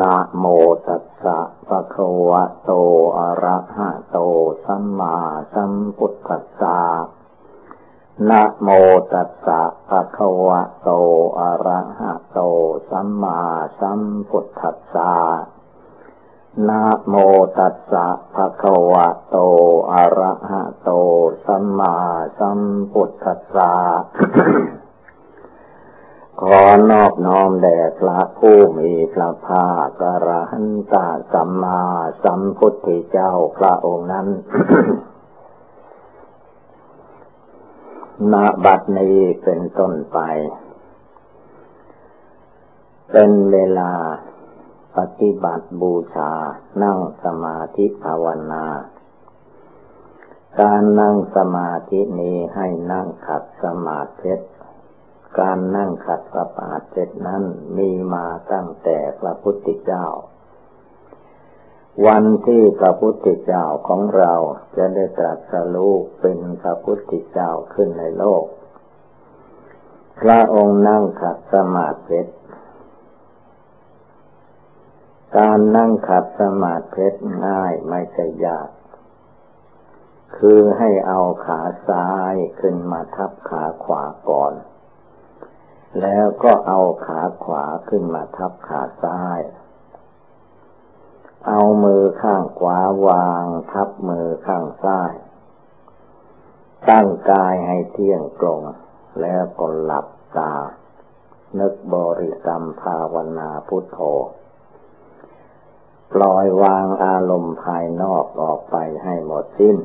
นะโมตัสสะปะคะวะโต อะระหะโต สัมมาสัมพุทธัสสะนะโมตัสสะภะคะวะโต อะระหะโต สัมมาสัมพุทธัสสะนะโมตัสสะภะคะวะโตอะระหะโตสัมมาสัมพุทธัสสะ ขอนอบน้อมแด่พระผู้มีพระภาคกระหันตาสัมมาสัมพุทธเจ้าพระองค์นั้นณบัดนี้เป็นต้นไป เป็นเวลาปฏิบัติบูชา นั่งสมาธิภาวนา การนั่งสมาธินี้ให้นั่งขัดสมาธิ การนั่งขัดสมาธินั้นมีมาตั้งแต่พระพุทธเจ้า วันที่พระพุทธเจ้าของเราจะได้ตรัสรู้เป็นพระพุทธเจ้าขึ้นในโลก พระองค์นั่งขัดสมาธิการนั่งขัดสมาธิง่ายไม่ใช่ยากคือให้เอาขาซ้ายขึ้นมาทับขาขวาก่อน แล้วก็เอาขาขวาขึ้นมาทับขาซ้าย เอามือข้างขวาวางทับมือข้างซ้าย ตั้งกายให้เที่ยงตรง แล้วก็หลับตา นึกบริกรรมภาวนาพุทโธ ปล่อยวางอารมณ์ภายนอกออกไปให้หมดสิ้น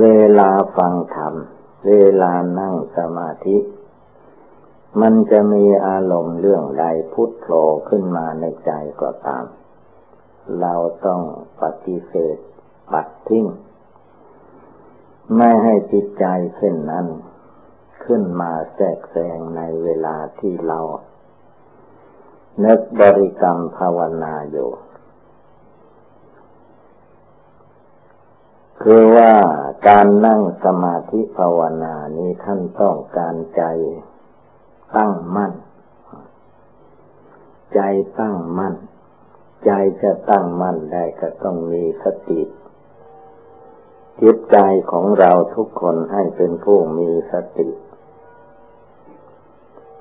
เวลาฟังธรรมเวลานั่งสมาธิ มันจะมีอารมณ์เรื่องใดพุทโธขึ้นมาในใจก็ตาม เราต้องปฏิเสธปัดทิ้ง ไม่ให้จิตใจเช่นนั้น ขึ้นมาแทรกแซงในเวลาที่เรานึกบริกรรมภาวนาอยู่ คือว่าการนั่งสมาธิภาวนานี้ท่านต้องการใจ ตั้งมั่น ใจตั้งมั่น ใจจะตั้งมั่นได้ก็ต้องมีสติจิตใจของเราทุกคนให้เป็นผู้มีสติ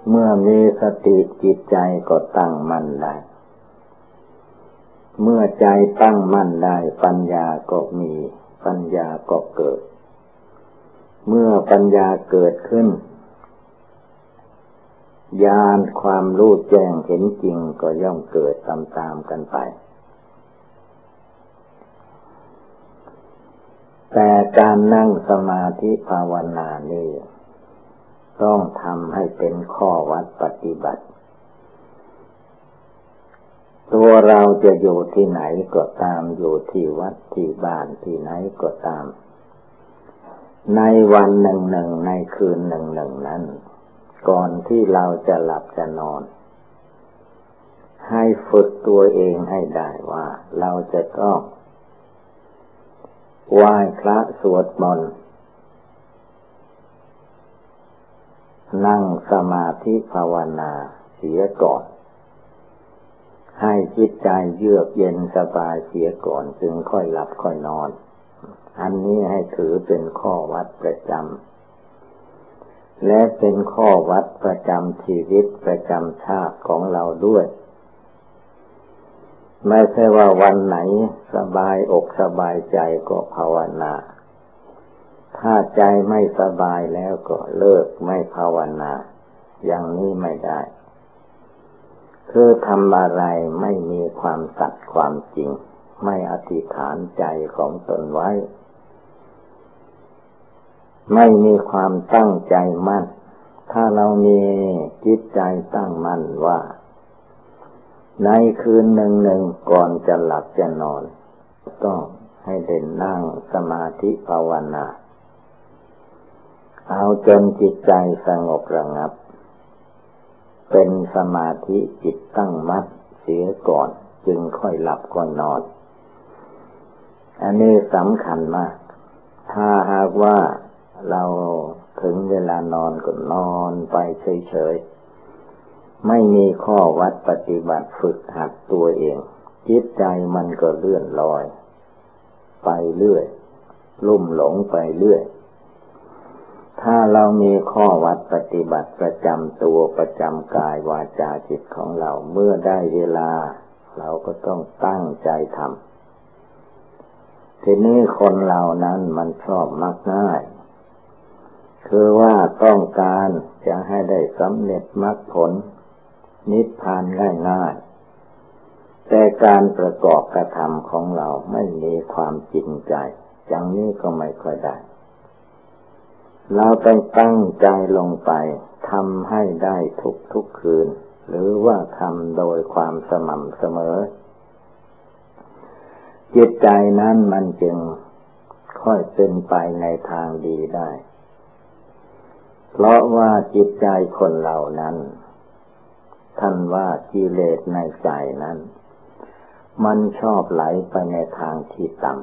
เมื่อมีสติจิตใจก็ตั้งมั่นได้ เมื่อใจตั้งมั่นได้ปัญญาก็มี ปัญญาก็เกิด เมื่อปัญญาเกิดขึ้น ญาณความรู้แจ้งเห็นจริงก็ย่อมเกิดตามๆกันไป แต่การนั่งสมาธิภาวนานี่ต้องทำให้เป็นข้อวัดปฏิบัติ ตัวเราจะอยู่ที่ไหนก็ตามอยู่ที่วัดที่บ้านที่ไหนก็ตาม ในวันหนึ่งหนึ่งในคืนหนึ่งหนึ่งนั้น ก่อนที่เราจะหลับจะนอน ให้ฝึกตัวเองให้ได้ว่า เราจะต้องไหว้พระสวดมนต์นั่งสมาธิภาวนาเสียก่อน ให้จิตใจเยือกเย็นสบายเสียก่อน จึงค่อยหลับค่อยนอน อันนี้ให้ถือเป็นข้อวัดประจำ และเป็นข้อวัดประจำชีวิตประจำชาติของเราด้วย ไม่ใช่ว่าวันไหนสบายอกสบายใจก็ภาวนา ถ้าใจไม่สบายแล้วก็เลิกไม่ภาวนา อย่างนี้ไม่ได้ คือทำอะไรไม่มีความสัตย์ความจริง ไม่อธิษฐานใจของตนไว้ ไม่มีความตั้งใจมั่น ถ้าเรามีจิตใจตั้งมั่นว่า ในคืนหนึ่งหนึ่งก่อนจะหลับจะนอน ต้องให้เด่นนั่งสมาธิภาวนา เอาจนจิตใจสงบระงับ เป็นสมาธิจิตตั้งมั่นเสียก่อนจึงค่อยหลับก่อนนอน อันนี้สำคัญมาก ถ้าหากว่า เราถึงเวลานอนก็นอนไปเฉยๆ ไม่มีข้อวัดปฏิบัติฝึกหัดตัวเอง จิตใจมันก็เลื่อนลอย ไปเรื่อย ลุ่มหลงไปเรื่อย ถ้าเรามีข้อวัดปฏิบัติประจำตัวประจำกายวาจาจิตของเราเมื่อได้เวลา เราก็ต้องตั้งใจทำทีนี้คนเรานั้นมันชอบมักง่าย คือว่าต้องการจะให้ได้สำเร็จมรรคผล นิพพานง่ายๆ แต่การประกอบกระทำของเราไม่มีความจริงใจ อย่างนี้ก็ไม่ค่อยได้ เราต้องตั้งใจลงไปทำให้ได้ทุกทุกคืน หรือว่าทำโดยความสม่ำเสมอ จิตใจนั้นมันจึงค่อยเป็นไปในทางดีได้ เพราะว่าจิตใจคนเหล่านั้น ท่านว่ากิเลสในใจนั้น มันชอบไหลไปในทางที่ต่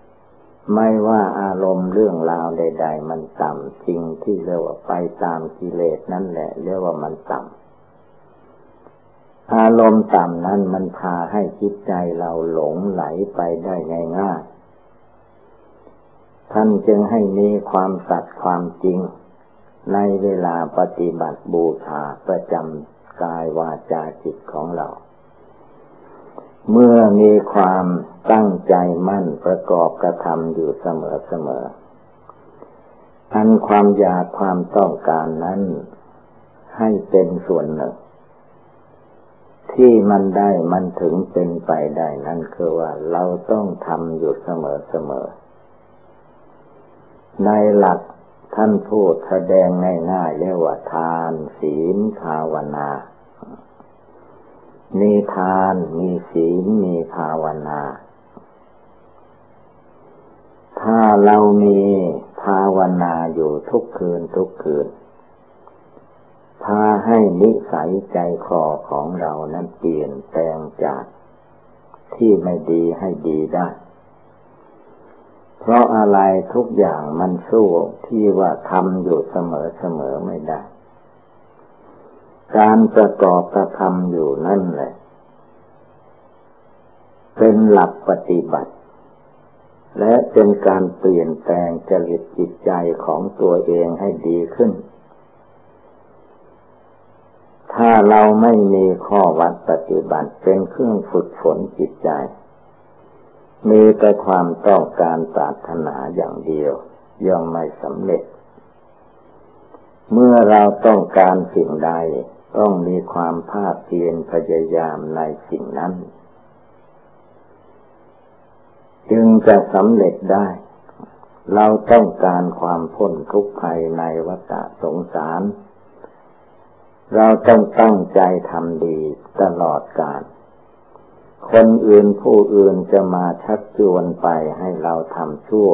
ำไม่ว่าอารมณ์เรื่องราวใด ๆ มันต่ำสิ่งที่เรียกว่าไปตามกิเลสนั่นแหละเรียกว่ามันต่ำอารมณ์ต่ำนั้นมันพาให้จิตใจเราหลงไหลไปได้ง่ายๆท่านจึงให้มีความสัตย์ความจริง ในเวลาปฏิบัติบูชาประจำกายวาจาจิตของเรา เมื่อมีความตั้งใจมั่นประกอบกระทำอยู่เสมอเสมออันความอยากความต้องการนั้น ให้เป็นส่วนหนึ่ง ที่มันได้มันถึงเป็นไปได้นั่นคือว่าเราต้องทำอยู่เสมอเสมอในหลัก ท่านพูดแสดงง่ายๆเรียกว่าทาน ศีลภาวนา มีทาน มีศีล มีภาวนา ถ้าเรามีภาวนาอยู่ทุกคืนทุกคืน พาให้นิสัยใจคอของเรานั้นเปลี่ยนแปลงจากที่ไม่ดีให้ดีได้ เพราะอะไรทุกอย่างมันสู้ที่ว่าทำอยู่เสมอเสมอไม่ได้ การประกอบกระทำอยู่นั่นแหละ เป็นหลักปฏิบัติ และเป็นการเปลี่ยนแปลงจริตจิตใจของตัวเองให้ดีขึ้น ถ้าเราไม่มีข้อวัดปฏิบัติเป็นเครื่องฝึกฝนจิตใจ มีแต่ความต้องการปรารถนาอย่างเดียวย่อมไม่สำเร็จ เมื่อเราต้องการสิ่งใด ต้องมีความภาคเพียรพยายามในสิ่งนั้น จึงจะสำเร็จได้ เราต้องการความพ้นทุกข์ภายในวัฏสงสาร เราต้องตั้งใจทำดีตลอดกาล คนอื่นผู้อื่นจะมาชักชวนไปให้เราทำชั่ว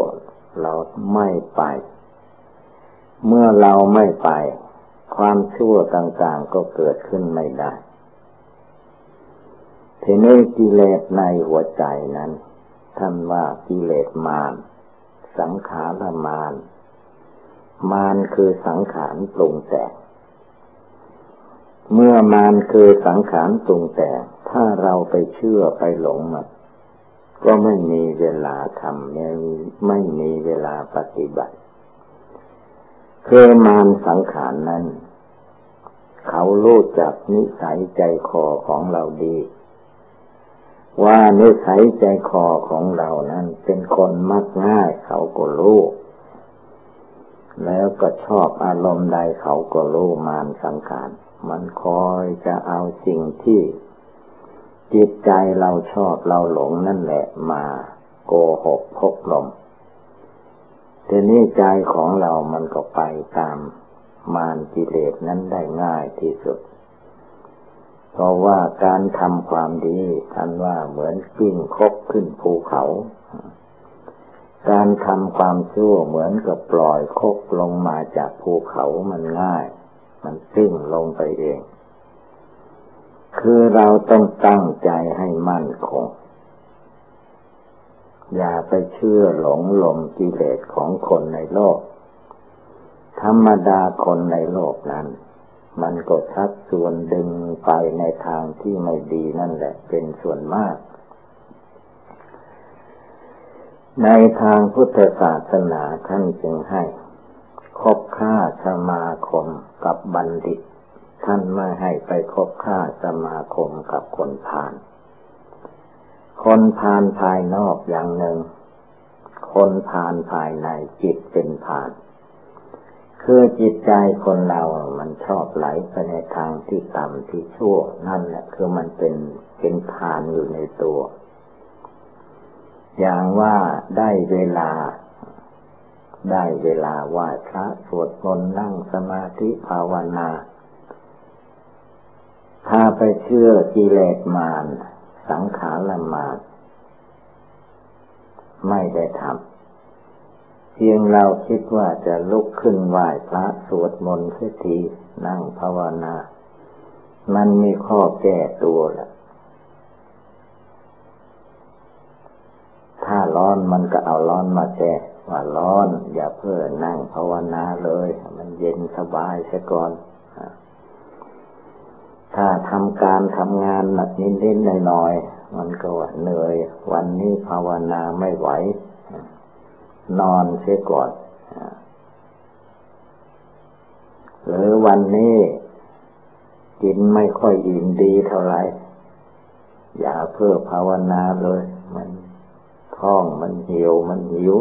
เราไม่ไป เมื่อเราไม่ไป ความชั่วต่างๆก็เกิดขึ้นไม่ได้ทีนี้กิเลสในหัวใจนั้น ท่านว่ากิเลสมาร สังขารมาร มารคือสังขารปรุงแต่งเมื่อมารคือสังขารปรุงแต่ง ถ้าเราไปเชื่อไปหลงมันก็ไม่มีเวลาทำไม่ไม่มีเวลาปฏิบัติคือมารสังขารนั้น เขารู้จักนิสัยใจคอของเราดี ว่านิสัยใจคอของเรานั้น เป็นคนมักง่าย เขาก็รู้แล้วก็ชอบอารมณ์ใดเขาก็รู้มารสังขาร มันคอยจะเอาสิ่งที่ จิตใจเราชอบเราหลงนั่นแหละมาโกหกพกลมทีนี้ใจของเรามันก็ไปตามมารกิเลสนั้นได้ง่ายที่สุด เพราะว่าการทำความดีท่านว่าเหมือนกิ้งคบขึ้นภูเขา การทำความชั่วเหมือนกับปล่อยคกลงมาจากภูเขามันง่าย มันซิ่งลงไปเอง คือเราต้องตั้งใจให้มั่นคง อย่าไปเชื่อหลงหลมกิเลสของคนในโลก ธรรมดาคนในโลกนั้น มันก็ชักชวนดึงไปในทางที่ไม่ดีนั่นแหละเป็นส่วนมาก ในทางพุทธศาสนาท่านจึงให้คบค้าสมาคมกับบัณฑิต ท่านไม่ให้ไปคบค้าสมาคมกับคนพาลคนพาลภายนอกอย่างหนึ่ง คนพาลภายในจิตเป็นพาลคือจิตใจคนเรา มันชอบไหลไปในทางที่ต่ำที่ชั่ว นั่นแหละคือมันเป็นเป็นพานอยู่ในตัว อย่างว่าได้เวลา ได้เวลาไหว้พระสวดมนต์นั่งสมาธิภาวนา ถ้าไปเชื่อกิเลสมารสังขารมารไม่ได้ทำเพียงเราคิดว่าจะลุกขึ้นไหว้พระสวดมนต์เสียทีนั่งภาวนา มันมีข้อแก้ตัวแหละถ้าร้อนมันก็เอาร้อนมาแก้ว่าร้อน อย่าเพื่อนั่งภาวนาเลย มันเย็นสบายซะก่อน ทำการทำงานหนักนิดๆหน่อยๆมันก็เหนื่อย วันนี้ภาวนาไม่ไหว นอนเสียก่อนหรือวันนี้กินไม่ค่อยอิ่มดีเท่าไหร่อย่าเพื่อภาวนาเลย มันท้องมันหิวมันหิว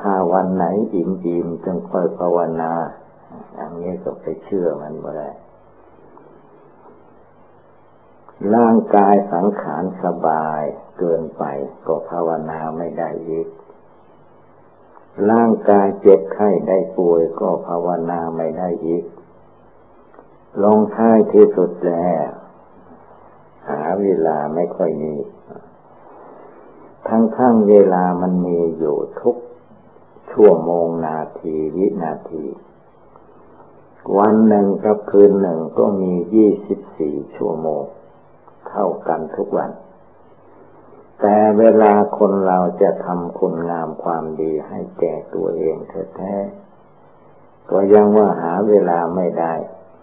ถ้าวันไหนอิ่มอิ่มจึงค่อยภาวนา อย่างนี้ก็ไปเชื่อมันไม่ได้ ร่างกายสังขารสบายเกินไปก็ภาวนาไม่ได้อีก ร่างกายเจ็บไข้ได้ป่วยก็ภาวนาไม่ได้อีก ลงท้ายที่สุดแล้วหาเวลาไม่ค่อยมี ทั้งทั้งเวลามันมีอยู่ทุกชั่วโมงนาทีวินาที วันหนึ่งกับคืนหนึ่งก็มียี่สิบสี่ชั่วโมง เท่ากันทุกวัน แต่เวลาคนเราจะทำคุณงามความดีให้แก่ตัวเองแท้ๆก็ยังว่าหาเวลาไม่ได้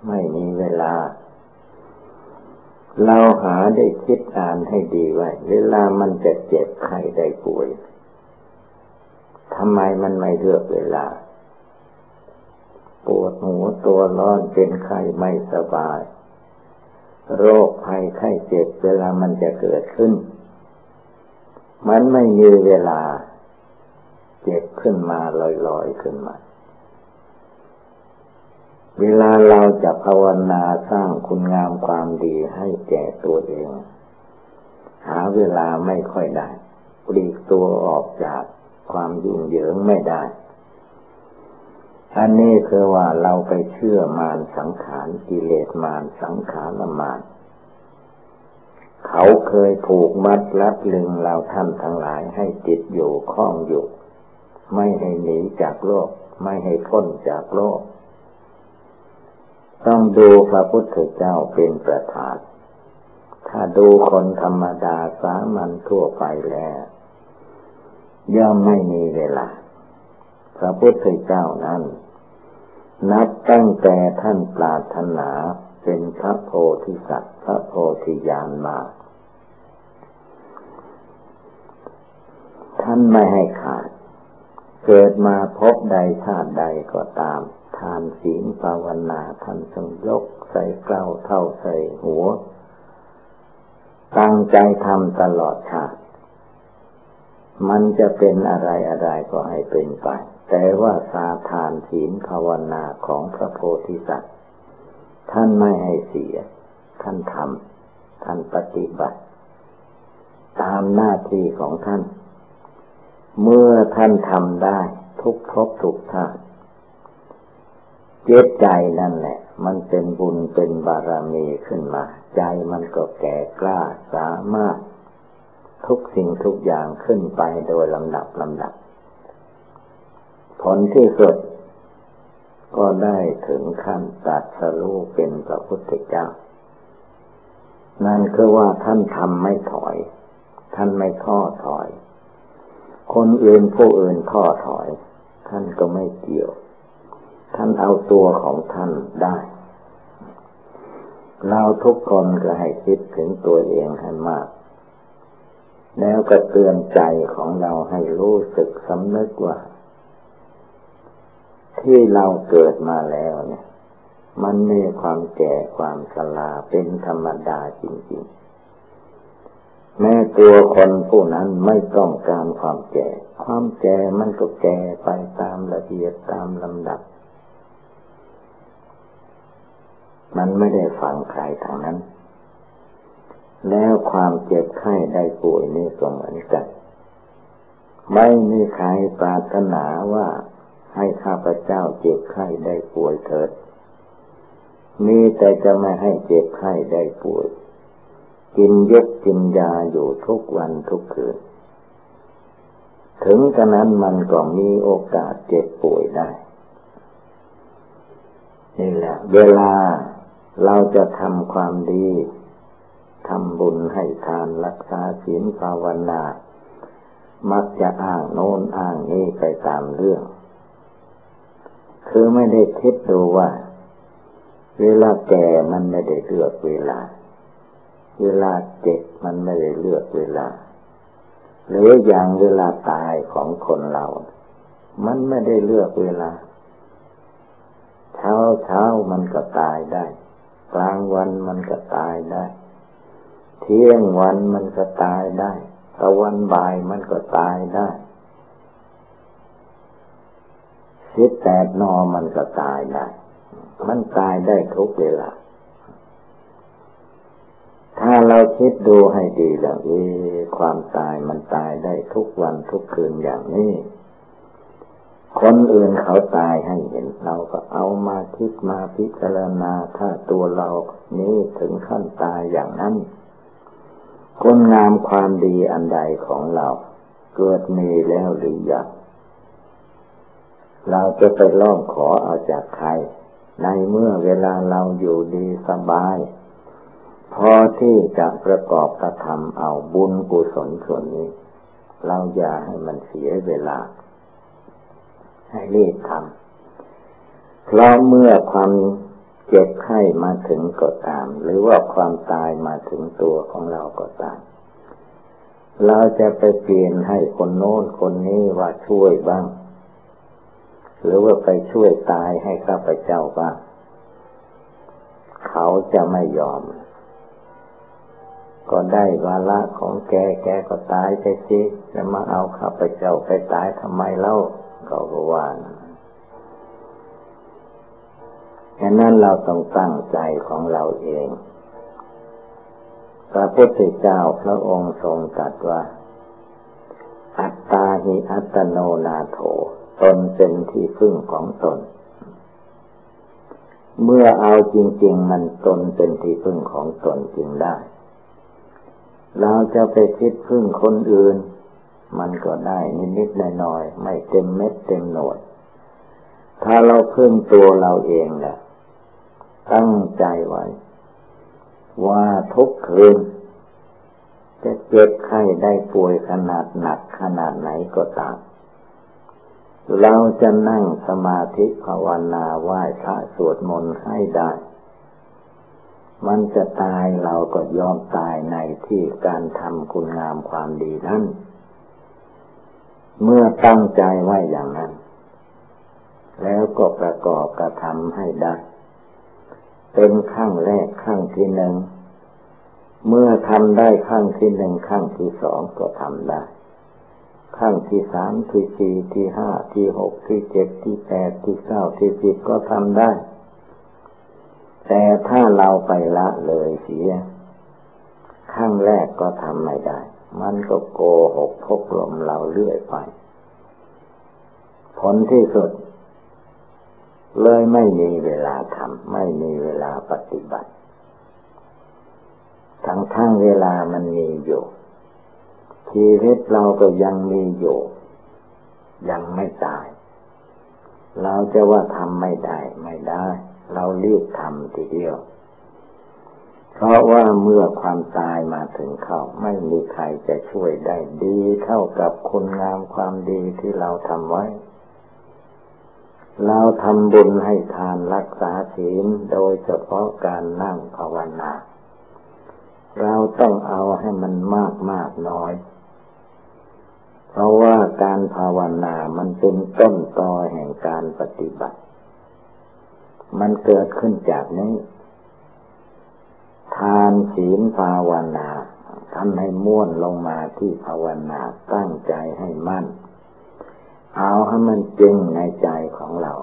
ไม่มีเวลา เราหาได้คิดอ่านให้ดีไว้ เวลามันจะเจ็บไข้ได้ป่วยทำไมมันไม่เลือกเวลาปวดหัวตัวร้อนเป็นไข้ไม่สบาย โรคภัยไข้เจ็บเวลามันจะเกิดขึ้น มันไม่มีเวลา เจ็บขึ้นมาลอยๆขึ้นมา เวลาเราจะภาวนาสร้างคุณงามความดีให้แก่ตัวเอง หาเวลาไม่ค่อยได้ปลีกตัวออกจากความยุ่งเหยิงไม่ได้ อันนี้คือว่าเราไปเชื่อมารสังขารกิเลสมารสังขารมารเขาเคยผูกมัดลัดลึงเราท่านทั้งหลายให้ติดอยู่ข้องอยู่ ไม่ให้หนีจากโลก ไม่ให้พ้นจากโลก ต้องดูพระพุทธเจ้าเป็นประธานถ้าดูคนธรรมดาสามัญทั่วไปแล้ว ย่อมไม่มีเวลา พระพุทธเจ้านั้น นับตั้งแต่ท่านปรารถนาเป็นพระโพธิสัตว์พระโพธิญาณมา ท่านไม่ให้ขาด เกิดมาพบใดชาติใดก็ตาม ทานศีลภาวนาท่านทรงยกใส่เกล้าเท่าใส่หัว ตั้งใจทำตลอดชาติ มันจะเป็นอะไรอะไรก็ให้เป็นไป แต่ว่าสาทานศีลภาวนาของพระโพธิสัตว์ ท่านไม่ให้เสีย ท่านทำท่านปฏิบัติ ตามหน้าที่ของท่าน เมื่อท่านทำได้ทุกทบทุกท่าเจตใจนั่นแหละ มันเป็นบุญเป็นบารมีขึ้นมา ใจมันก็แก่กล้าสามารถ ทุกสิ่งทุกอย่างขึ้นไปโดยลำดับลำดับ ผลที่สุด ก็ได้ถึงขั้นตัดสรู้เป็นพระพุทธเจ้า นั่นคือว่าท่านทำไม่ถอย ท่านไม่ท้อถอย คนอื่นผู้อื่นท้อถอย ท่านก็ไม่เกี่ยว ท่านเอาตัวของท่านได้ เราทุกคนก็ให้คิดถึงตัวเองให้มากแล้วก็เตือนใจของเราให้รู้สึกสำนึกว่า ที่เราเกิดมาแล้วเนี่ย มันมีความแก่ความชราเป็นธรรมดาจริง ๆ แม้ตัวคนผู้นั้นไม่ต้องการความแก่ ความแก่มันก็แก่ไปตามระเบียบตามลำดับ มันไม่ได้ฟังใครทางนั้น แล้วความเจ็บไข้ได้ป่วยนี่ก็เหมือนกัน ไม่มีใครปรารถนาว่า ให้ข้าพเจ้าเจ็บไข้ได้ป่วยเถิด มีแต่จะไม่ให้เจ็บไข้ได้ป่วย กินยกกินยาอยู่ทุกวันทุกคืน ถึงกระนั้นมันก็มีโอกาสเจ็บป่วยได้ นี่แหละ เวลาเราจะทำความดีทำบุญให้ทานรักษาศีลภาวนา มักจะอ้างโน้นอ้างนี้ไปตามเรื่อง คือไม่ได้คิดดูว่า เวลาแก่มันไม่ได้เลือกเวลา เวลาเจ็บมันไม่ได้เลือกเวลา หรืออย่างเวลาตายของคนเรา มันไม่ได้เลือกเวลา เช้าเช้ามันก็ตายได้ กลางวันมันก็ตายได้ เที่ยงวันมันก็ตายได้ตะวันบ่ายมันก็ตายได้ สิบแปดนอมันก็ตายได้ มันตายได้ทุกเวลา ถ้าเราคิดดูให้ดีแล้วเอความตายมันตายได้ทุกวันทุกคืนอย่างนี้ คนอื่นเขาตายให้เห็นเราก็เอามาคิดมาพิจารณาถ้าตัวเรานี้ถึงขั้นตายอย่างนั้นคุณงามความดีอันใดของเรา เกิดมีแล้วหรือยัง เราจะไปร้องขอเอาจากใคร ในเมื่อเวลาเราอยู่ดีสบาย พอที่จะประกอบกระทำเอาบุญกุศลส่วนนี้ เราอย่าให้มันเสียเวลา ให้รีบทำเพราะเมื่อความเจ็บไข้มาถึงก็ตาม หรือว่าความตายมาถึงตัวของเราก็ตาม เราจะไปเปลี่ยนให้คนโน้นคนนี้ว่าช่วยบ้าง หรือว่าไปช่วยตายให้ข้าพเจ้าบ้างเขาจะไม่ยอม ก็ได้วาระของแกแกก็ตายไปสิจะมาเอาข้าพเจ้าไปตายทำไมเล่าเขาก็ว่าฉะนั้นเราต้องตั้งใจของเราเองพระพุทธเจ้าพระองค์ทรงตรัสว่า อัตตาหิอัตโนนาโถ ตนเป็นที่พึ่งของตน เมื่อเอาจริง ๆ มันตนเป็นที่พึ่งของตนจริงได้ เราจะไปคิดพึ่งคนอื่น มันก็ได้นิดๆหน่อยๆไม่เต็มเม็ดเต็มหน่วยถ้าเราพึ่งตัวเราเองแหละตั้งใจไว้ ว่าทุกคืนจะเจ็บไข้ได้ป่วยขนาดหนักขนาดไหนก็ตาม เราจะนั่งสมาธิภาวนาไหว้พระสวดมนต์ให้ได้ มันจะตายเราก็ยอมตายในที่การทำคุณงามความดีนั้นเมื่อตั้งใจไว้อย่างนั้น แล้วก็ประกอบกระทำให้ได้ เป็นขั้งแรกขั้งที่หนึ่ง เมื่อทำได้ขั้งที่หนึ่งขั้งที่สองก็ทำได้ ขั้งที่สามที่สี่ที่ห้าที่หกที่เจ็ดที่แปดที่เก้าที่สิบก็ทำได้ แต่ถ้าเราไปละเลยเสียขั้งแรกก็ทำไม่ได้ มันก็โกหกพกลมเราเรื่อยไป ผลที่สุด เลยไม่มีเวลาทำไม่มีเวลาปฏิบัติ ทั้งทั้งเวลามันมีอยู่ ชีวิตเราก็ยังมีอยู่ ยังไม่ตาย เราจะว่าทำไม่ได้ไม่ได้ เรารีบทำทีเดียว เพราะว่าเมื่อความตายมาถึงเขาไม่มีใครจะช่วยได้ดีเท่ากับคุณงามความดีที่เราทำไว้ เราทำบุญให้ทานรักษาศีลโดยเฉพาะการนั่งภาวนาเราต้องเอาให้มันมากมากน้อย เพราะว่าการภาวนามันเป็นต้นตอแห่งการปฏิบัติ มันเกิดขึ้นจากนี้ ทานศีลภาวนาทำให้ม้วนลงมาที่ภาวนาตั้งใจให้มั่น เอาให้มันจริงในใจของเรา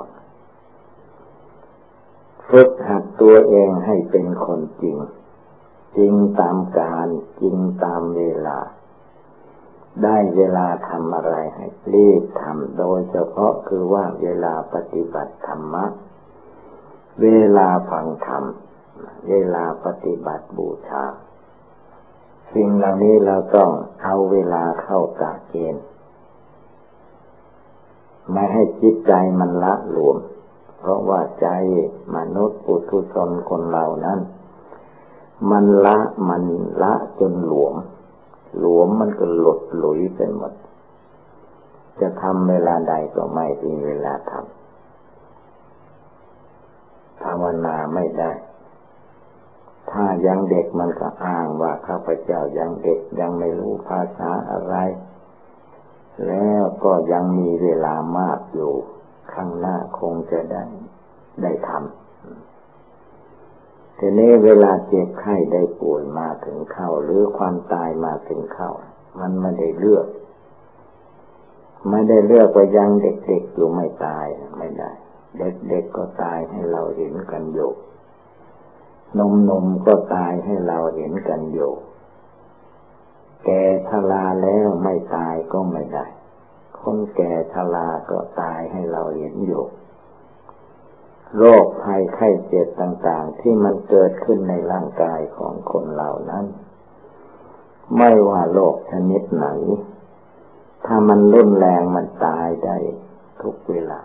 ฝึกหัดตัวเองให้เป็นคนจริง จริงตามการจริงตามเวลา ได้เวลาทำอะไรให้รีบทำโดยเฉพาะคือว่าเวลาปฏิบัติธรรมะ เวลาฟังธรรม เวลาปฏิบัติบูชา สิ่งเหล่านี้เราต้องเอาเวลาเข้ากะเกณฑ์ไม่ให้จิตใจมันละหลวม เพราะว่าใจมนุษย์ปุถุชนคนเหล่านั้น มันละมันละจนหลวม หลวมมันก็หลุดหลุยไปหมด จะทำเวลาใดก็ไม่มีเวลาทำภาวนาไม่ได้ ถ้ายังเด็กมันก็อ้างว่าข้าพเจ้ายังเด็กยังไม่รู้ภาษาอะไร แล้วก็ยังมีเวลามากอยู่ ข้างหน้าคงจะได้ได้ทำ ทีนี้เวลาเจ็บไข้ได้ป่วยมาถึงเข้า หรือความตายมาถึงเข้า มันไม่ได้เลือก ไม่ได้เลือกว่ายังเด็กๆอยู่ไม่ตายไม่ได้ เด็กๆก็ตายให้เราเห็นกันอยู่นมนมก็ตายให้เราเห็นกันอยู่แก่ชราแล้วไม่ตายก็ไม่ได้ คนแก่ชราก็ตายให้เราเห็นอยู่ โรคภัยไข้เจ็บต่าง ๆ ที่มันเกิดขึ้นในร่างกายของคนเหล่านั้น ไม่ว่าโรคชนิดไหน ถ้ามันรุนแรงมันตายได้ทุกเวลา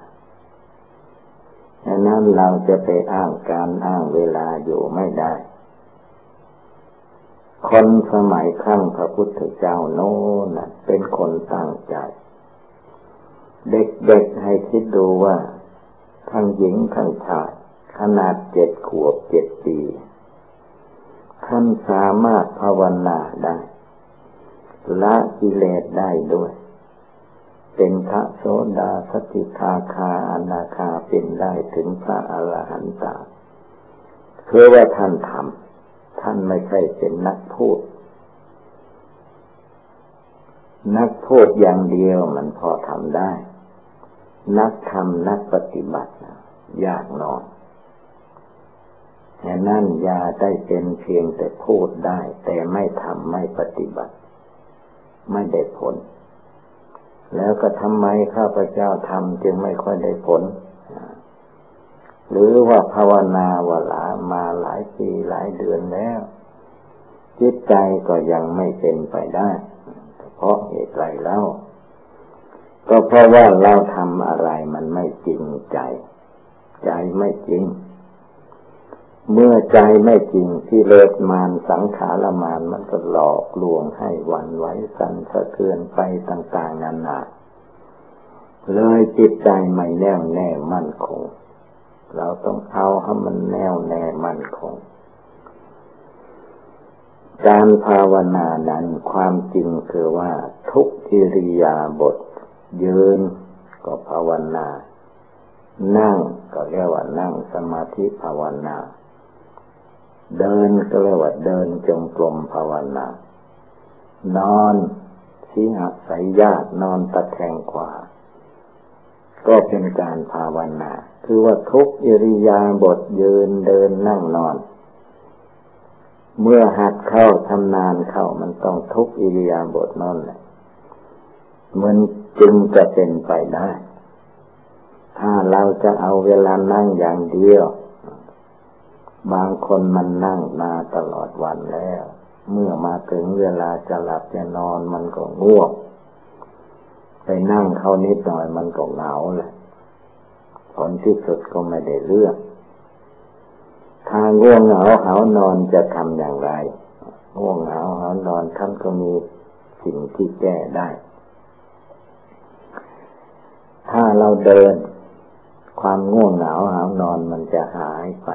ดังนั้นเราจะไปอ้างการอ้างเวลาอยู่ไม่ได้ คนสมัยครั้งพระพุทธเจ้าโน้นเป็นคนตั้งใจ เด็กๆให้คิดดูว่า ทั้งหญิงทั้งชาย ขนาดเจ็ดขวบเจ็ดปีท่านสามารถภาวนาได้ละกิเลสได้ด้วย เป็นพระโสดาสติทาคาอนาคาเป็นได้ถึงพระอรหันตาเพื่อว่าท่านทำท่านไม่ใช่เป็นนักพูด นักพูดอย่างเดียวมันพอทำได้ นักทำนักปฏิบัติยากนอนแต่นั่นยาได้เป็นเพียงแต่พูดได้ แต่ไม่ทำไม่ปฏิบัติ ไม่ได้ผล แล้วก็ทำไมข้าพเจ้าทำจึงไม่ค่อยได้ผล หรือว่าภาวนาวลามาหลายปีหลายเดือนแล้ว จิตใจก็ยังไม่เป็นไปได้ เพราะเหตุไรเล่า ก็เพราะว่าเราทำอะไรมันไม่จริงใจ ใจไม่จริง เมื่อใจไม่จริงที่เลสมานสังขารมานมันก็หลอกลวงให้วันไหวสั่นสะเทือนไปต่างๆนานาเลยจิตใจไม่แน่วแน่มั่นคง เราต้องเอาให้มันแน่วแน่มั่นคง การภาวนานั้นความจริงคือว่าทุกอิริยาบถ ยืนก็ภาวนา นั่งก็เรียกว่านั่งสมาธิภาวนา เดินก็เรียกว่าเดินจงกรมภาวนา นอนสีหสายญาตินอนตะแคงขวา ก็เป็นการภาวนา คือว่าทุกอิริยาบถยืนเดินนั่งนอน เมื่อหัดเข้าทำนานเข้ามันต้องทุกอิริยาบถนั่นแหละ มันจึงจะเป็นไปได้ ถ้าเราจะเอาเวลานั่งอย่างเดียว บางคนมันนั่งมาตลอดวันแล้ว เมื่อมาถึงเวลาจะหลับจะนอนมันก็ง่วงไปนั่งเขานิดหน่อยมันก็เหงาแหละผลที่สุดก็ไม่ได้เรื่องถ้าง่วงเหงาเหานอนจะทำอย่างไรง่วงเหงาเหานอนท่านก็มีสิ่งที่แก้ได้ ถ้าเราเดิน ความง่วงเหงาหานอนมันจะหายไป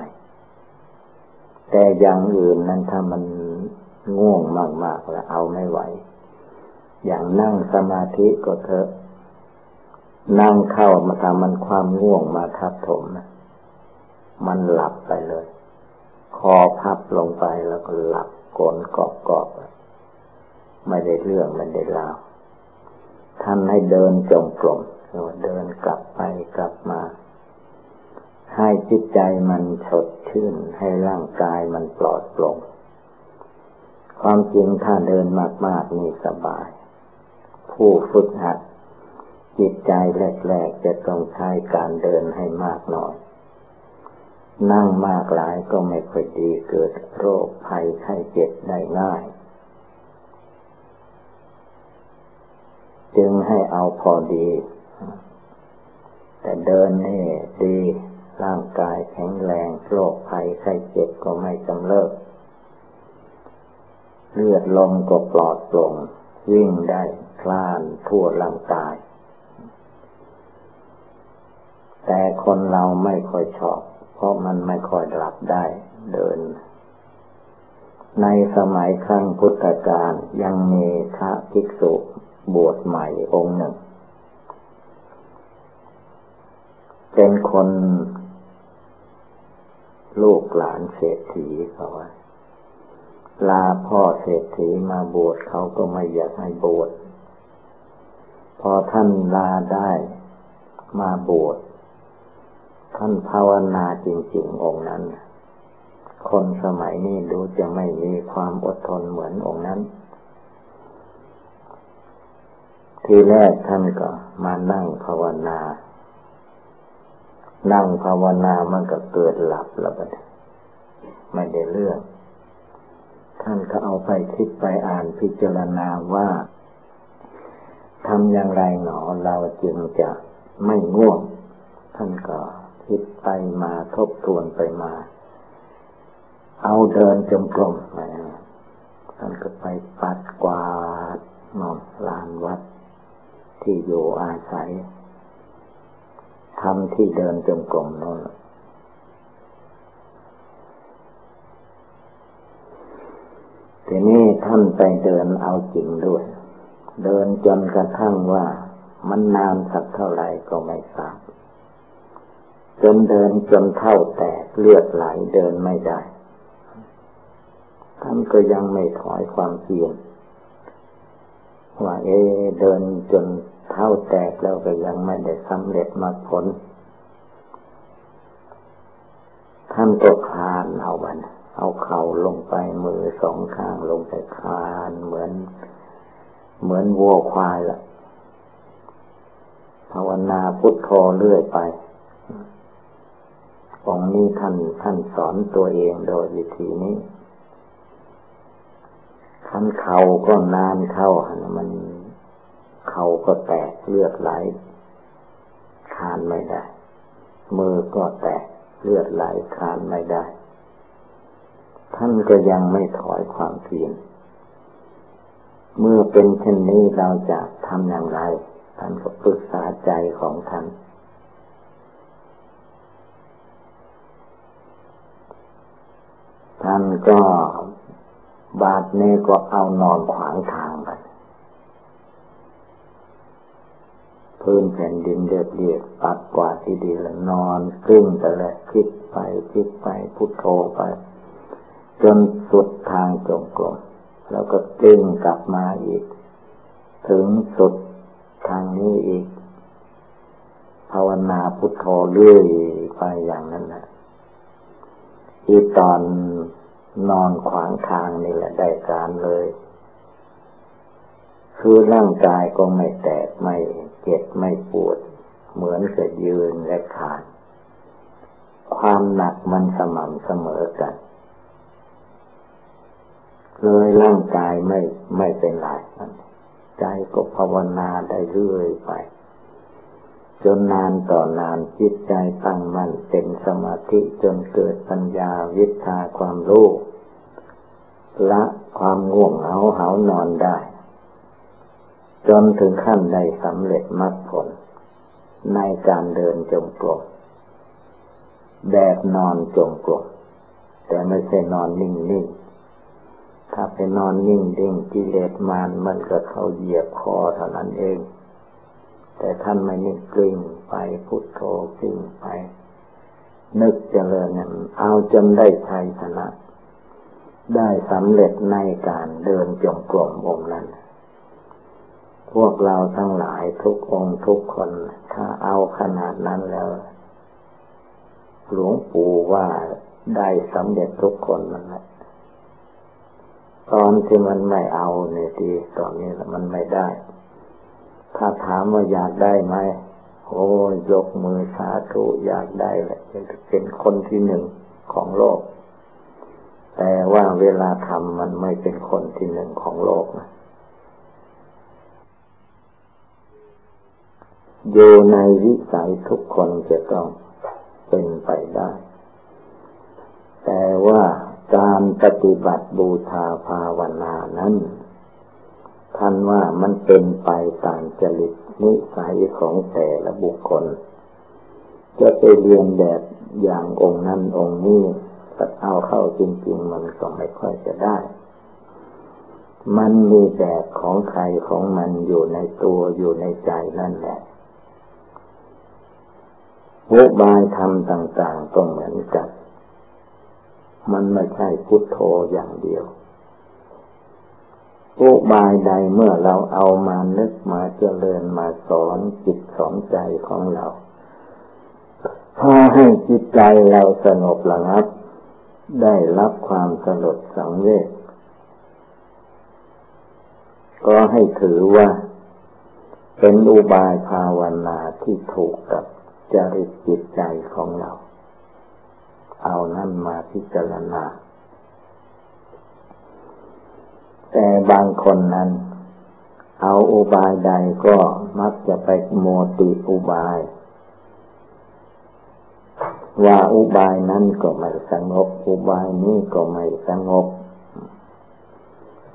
แต่อย่างอื่นนั้นถ้ามันง่วงมาก ๆ แล้วเอาไม่ไหว อย่างนั่งสมาธิก็เถอะ นั่งเข้ามาทำมันความง่วงมาทับถมนะมันหลับไปเลย คอพับลงไปแล้วก็หลับกนกอบกอบไม่ได้เรื่องไม่ได้ราวท่านให้เดินจงกรม เดินกลับไปกลับมา ให้จิตใจมันสดชื่น ให้ร่างกายมันปลอดโปร่งความจริงถ้าเดินมากๆนี่สบาย ผู้ฝึกหัด จิตใจแรกๆจะต้องใช้การเดินให้มากหน่อย นั่งมากหลายก็ไม่ค่อยดีเกิดโรคภัยไข้เจ็บได้ง่าย จึงให้เอาพอดี แต่เดินนี่ดี ร่างกายแข็งแรงโรคภัยไข้เจ็บก็ไม่จำเริญเลือดลมก็ปลอดโปร่งวิ่งได้คลานทั่วร่างกาย แต่คนเราไม่ค่อยชอบ เพราะมันไม่ค่อยหลับได้เดิน ในสมัยครั้งพุทธกาลยังมีพระภิกษุบวชใหม่องค์หนึ่ง เป็นคนลูกหลานเศรษฐีเขาว่าลาพ่อเศรษฐีมาบวชเขาก็ไม่อยากให้บวชพอท่านลาได้มาบวชท่านภาวนาจริง ๆ องค์นั้น คนสมัยนี้ดูจะไม่มีความอดทนเหมือนองค์นั้น ทีแรกท่านก็มานั่งภาวนา นั่งภาวนามันก็เกิดหลับแล้วไปไม่ได้เรื่อง ท่านก็เอาไปคิดไปอ่านพิจารณาว่าทำอย่างไรหนอเราจึงจะไม่ง่วง ท่านก็คิดไปมาทบทวนไปมา เอาเดินจมกลมไปท่านก็ไปปัดกวาดนอนลานวัด ที่อยู่อาศัย ทำที่เดินจมกลมนั่นทีนี้ท่านไปเดินเอาจริงด้วย เดินจนกระทั่งว่ามันนานสักเท่าไหร่ก็ไม่ทราบจนเดินจนเท่าแตกเลือดไหลเดินไม่ได้ ท่านก็ยังไม่ถอยความเพียรว่าเอเดินจน เท่าแตกแล้วก็ยังไม่ได้สำเร็จมรรคผล ท่านก็คานเอาบัน เอาเข่าลงไปมือสองข้างลงไปคานเหมือน เหมือนวัวควายแหละภาวนาพุทโธเรื่อยไป องนี้ท่านท่านสอนตัวเองโดยวิธีนี้ขันเข่าก็นานเข้ามัน เขาก็แตกเลือดไหลคานไม่ได้ มือก็แตกเลือดไหลคานไม่ได้ ท่านก็ยังไม่ถอยความเพียรเมื่อเป็นเช่นนี้เราจะทำอย่างไร ท่านก็ปรึกษาใจของท่าน ท่านก็บาดนี้ก็เอานอนขวางทางไป พื้นแผ่นดินเรียบเรียบปัดกว่าที่ดีแล้วนอนกลิ้งไปเลยคิดไปคิดไปพุทโธไป จนสุดทางจงกรมแล้วก็กลิ้งกลับมาอีก ถึงสุดทางนี้อีก ภาวนาพุทโธเรื่อยไปอย่างนั้นนะที่ตอนนอนขวางทางนี่แหละได้การเลย คือร่างกายก็ไม่แตกไม่เเจ็บไม่ปวด เหมือนกับยืนและขาดความหนักมันสม่ำเสมอกันเลยร่างกายไม่ไม่เป็นไรใจก็ภาวนาได้เรื่อยไป จนนานต่อนานจิตใจตั้งมั่นเป็นสมาธิจนเกิดปัญญาวิชาความรู้ละความง่วงเหงาเหานอนได้ จนถึงขั้นได้สำเร็จมรรคผล ในการเดินจงกรมแบบนอนจงกรมแต่ไม่ใช่นอนนิ่งนิ่งถ้าไปนอนนิ่งดิ่งกิเลสมานมันก็เขาเหยียบคอเท่านั้นเอง แต่ท่านไม่นิ่งกลิ้งไปพุทโธกลิ้งไป นึกเจริญเนี่ยเอาจนได้ชัยชนะ ได้สำเร็จในการเดินจงกรมองนั้น พวกเราทั้งหลายทุกองทุกคน ถ้าเอาขนาดนั้นแล้ว หลวงปู่ว่าได้สำเร็จทุกคนนั่นแหละตอนที่มันไม่เอาเนี่ยทีตอนนี้มันไม่ได้ ถ้าถามว่าอยากได้ไหมโอ้ยกมือสาธุอยากได้แหละเป็นคนที่หนึ่งของโลก แต่ว่าเวลาทำมันไม่เป็นคนที่หนึ่งของโลกนะ อยู่ในวิสัยทุกคนจะต้องเป็นไปได้ แต่ว่าการปฏิบัติบูชาภาวนานั้น ท่านว่ามันเป็นไปตามจริตนิสัยของแต่ละบุคคล จะไปเรียนแบบอย่างองค์นั้นองค์นี้แต่เอาเข้าจริง ๆ มันก็ไม่ค่อยจะได้ มันมีแบบของใครของมันอยู่ในตัวอยู่ในใจนั่นแหละ วุบายธรรมต่าง ๆ ก็เหมือนกัน มันไม่ใช่พุทโธอย่างเดียวอุบายใดเมื่อเราเอามานึกมาเจริญมาสอนจิตสอนใจของเราพาให้จิตใจเราสงบระงับ ได้รับความสลดสังเวชก็ให้ถือว่า เป็นอุบายภาวนาที่ถูกกับ จริตจิตใจของเรา เอานั่นมาพิจารณา แต่บางคนนั้น เอาอุบายใดก็มักจะไปโมติอุบาย ว่าอุบายนั้นก็ไม่สงบ อุบายนี้ก็ไม่สงบ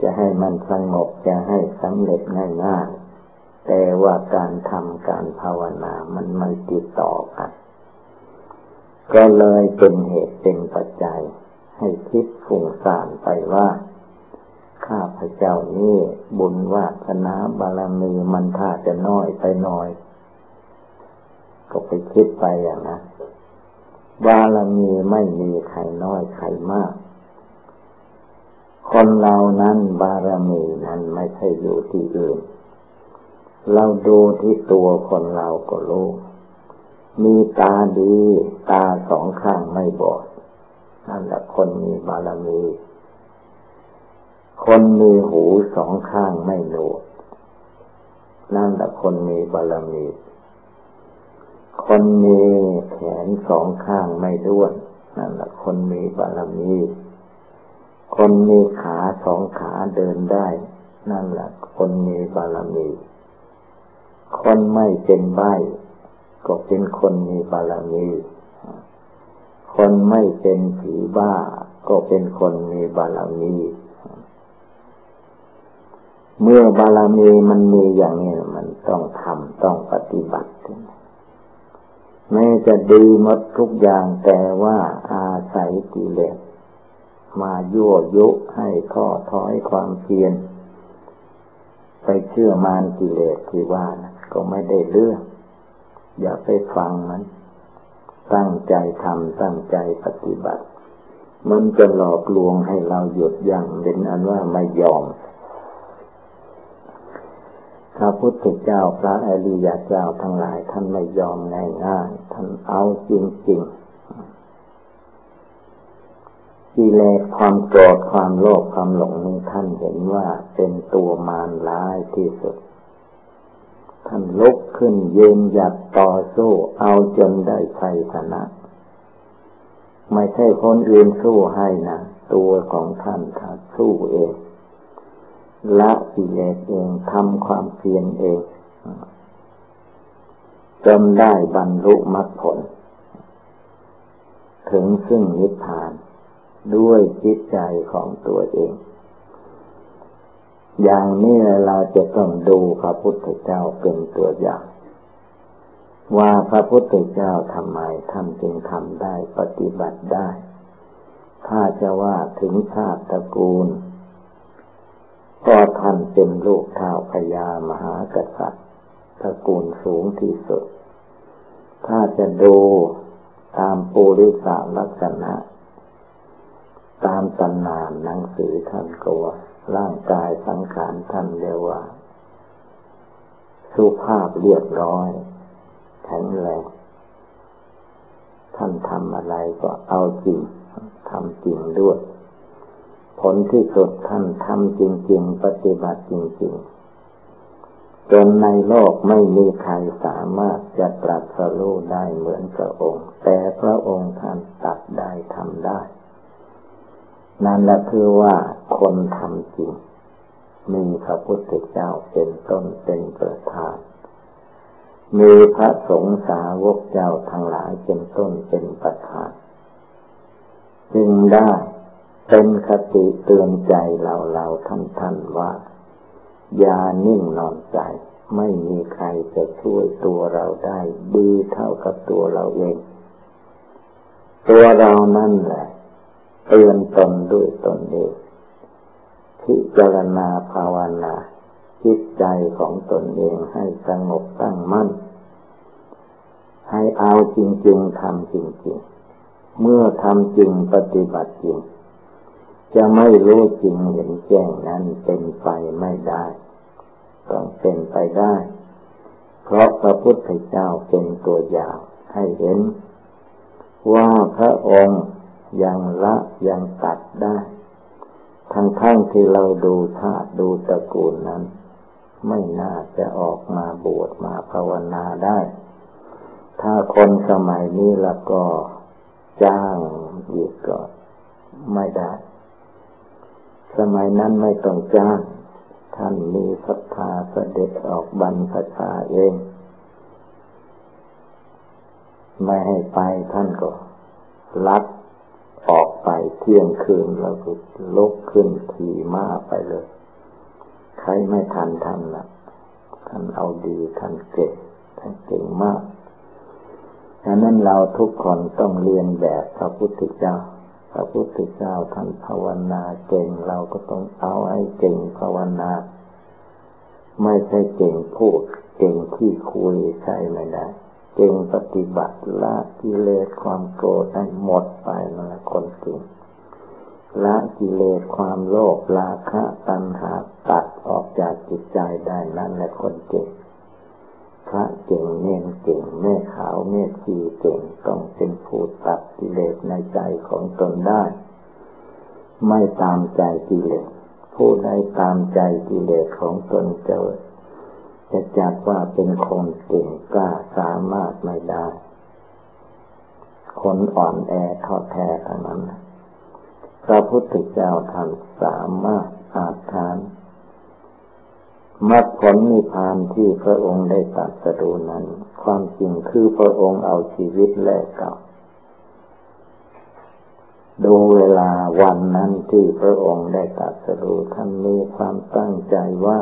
จะให้มันสงบจะให้สำเร็จง่ายๆ แต่ว่าการทำการภาวนามันไม่ติดต่อกัน ก็เลยเป็นเหตุเป็นปัจจัย ให้คิดฟุ้งซ่านไปว่า ข้าพเจ้านี่บุญวาสนาบารมีมันถ้าจะน้อยไปหน่อย ก็ไปคิดไปอย่างนั้นบารมีไม่มีใครน้อยใครมาก คนเรานั้นบารมีนั้นไม่ใช่อยู่ที่อื่น เราดูที่ตัวคนเราก็รู้ มีตาดี ตาสองข้างไม่บอด นั่นแหละคนมีบารมี คนมีหูสองข้างไม่หนวกนั่นแหละคนมีบารมี คนมีแขนสองข้างไม่ด้วน นั่นแหละคนมีบารมี คนมีขาสองขาเดินได้ นั่นแหละคนมีบารมี คนไม่เป็นใบก็เป็นคนมีบารมี คนไม่เป็นผีบ้า ก็เป็นคนมีบารมี เมื่อบารมีมันมีอย่างนี้มันต้องทำต้องปฏิบัติแม้จะดีหมดทุกอย่างแต่ว่าอาศัยกิเลสมายั่วยุให้ท้อถอยความเพียรไปเชื่อมานกิเลสที่ว่านะ ก็ไม่ได้เรื่อง อย่าไปฟังมัน ตั้งใจทำตั้งใจปฏิบัติ มันจะหลอกลวงให้เราหยุดยั้งเป็นอันว่าไม่ยอมพระพุทธเจ้าพระอริยเจ้าทั้งหลาย ท่านไม่ยอมง่ายๆท่านเอาจริงๆกิเลสความโกรธความโลภความหลงนี้ท่านเห็นว่าเป็นตัวมารร้ายที่สุด ท่านลุกขึ้นยืนหยัดต่อสู้เอาจนได้ชัยชนะ ไม่ใช่คนอื่นสู้ให้นะตัวของท่านท่านสู้เองละกิเลสเองทำความเพียรเองจนได้บรรลุมรรคผล ถึงซึ่งนิพพานด้วยจิตใจของตัวเอง อย่างนี้เราจะต้องดูพระพุทธเจ้าเป็นตัวอย่าง ว่าพระพุทธเจ้าทำไมท่านจึงทำได้ปฏิบัติได้ ถ้าจะว่าถึงชาติตระกูล ก็ท่านเป็นลูกเท้าพญามหากษัตริย์ตระกูลสูงที่สุด ถ้าจะดูตามปุริสาลักษณะ ตามตำนานหนังสือท่านก็ว่า ร่างกายสังขารท่านเรียกว่า สุภาพเรียบร้อยแข็งแรงท่านทำอะไรก็เอาจริงทำจริงด้วย ผลที่สุดท่านทำจริง ๆ ปฏิบัติจริง ๆ จนในโลกไม่มีใครสามารถจะตรัสรู้ได้เหมือนพระองค์ แต่พระองค์ท่านตัดได้ทำได้ นั่นแหละคือว่าคนทำจริง มีพระพุทธเจ้าเป็นต้นเป็นประธาน มีพระสงฆ์สาวกเจ้าทั้งหลายเป็นต้นเป็นประธาน จึงได้เป็นคติเตือนใจเราเราท่านท่านว่า อย่านิ่งนอนใจ ไม่มีใครจะช่วยตัวเราได้ดีเท่ากับตัวเราเอง ตัวเรานั่นแหละ เตือนตนด้วยตนเองพิจารณาภาวนาจิตใจของตนเองให้สงบตั้งมั่น ให้เอาจริงๆทำจริงๆ เมื่อทำจริงปฏิบัติจริง จะไม่รู้จริงเห็นแจ้งนั้นเป็นไปไม่ได้ ต้องเป็นไปได้ เพราะพระพุทธเจ้าเป็นตัวอย่างให้เห็น ว่าพระองค์ ยังละยังตัดได้ ทั้งๆทที่เราดูชาติดูตระกูลนั้น ไม่น่าจะออกมาบวชมาภาวนาได้ ถ้าคนสมัยนี้ล้วก็จ้างอีกก็ไม่ได้ สมัยนั้นไม่ต้องจ้าง ท่านมีศรัทธาเสด็จออกบรรพชาเองไม่ให้ไปท่านก็ลัดออก ไปเที่ยงคืนแล้วก็ลุกขึ้นขี่ม้าไปเลย ใครไม่ทันท่านนะท่านเอาดีท่านเก่งท่านเก่งมากฉะนั้นเราทุกคนต้องเรียนแบบพระพุทธเจ้า พระพุทธเจ้าท่านภาวนาเก่งเราก็ต้องเอาให้เก่งภาวนา ไม่ใช่เก่งพูด เก่งที่คุยใช่ไหมนะ เก่งปฏิบัติละกิเลสความโกรธให้หมดไปนั่นแหละคนเก่งละกิเลสความโลภราคะตัณหาตัดออกจากจิตใจได้นั่นแหละคนเก่งพระเก่งเนนเก่งแม่ขาวแม่ชีเก่งต้องเป็นผู้ตัดกิเลสในใจของตนได้ ไม่ตามใจกิเลสผู้ใดตามใจกิเลสของตนเจอ จะจัดว่าเป็นคนเก่งกล้าสามารถไม่ได้ คนอ่อนแอท้อแท้ทั้งนั้นพระพุทธเจ้าท่านสามารถอาถานมรรคผลนิพพานที่พระองค์ได้ตรัสรู้นั้น ความจริงคือพระองค์เอาชีวิตแลกกับดูเวลาวันนั้นที่พระองค์ได้ตรัสรู้ท่านมีความตั้งใจว่า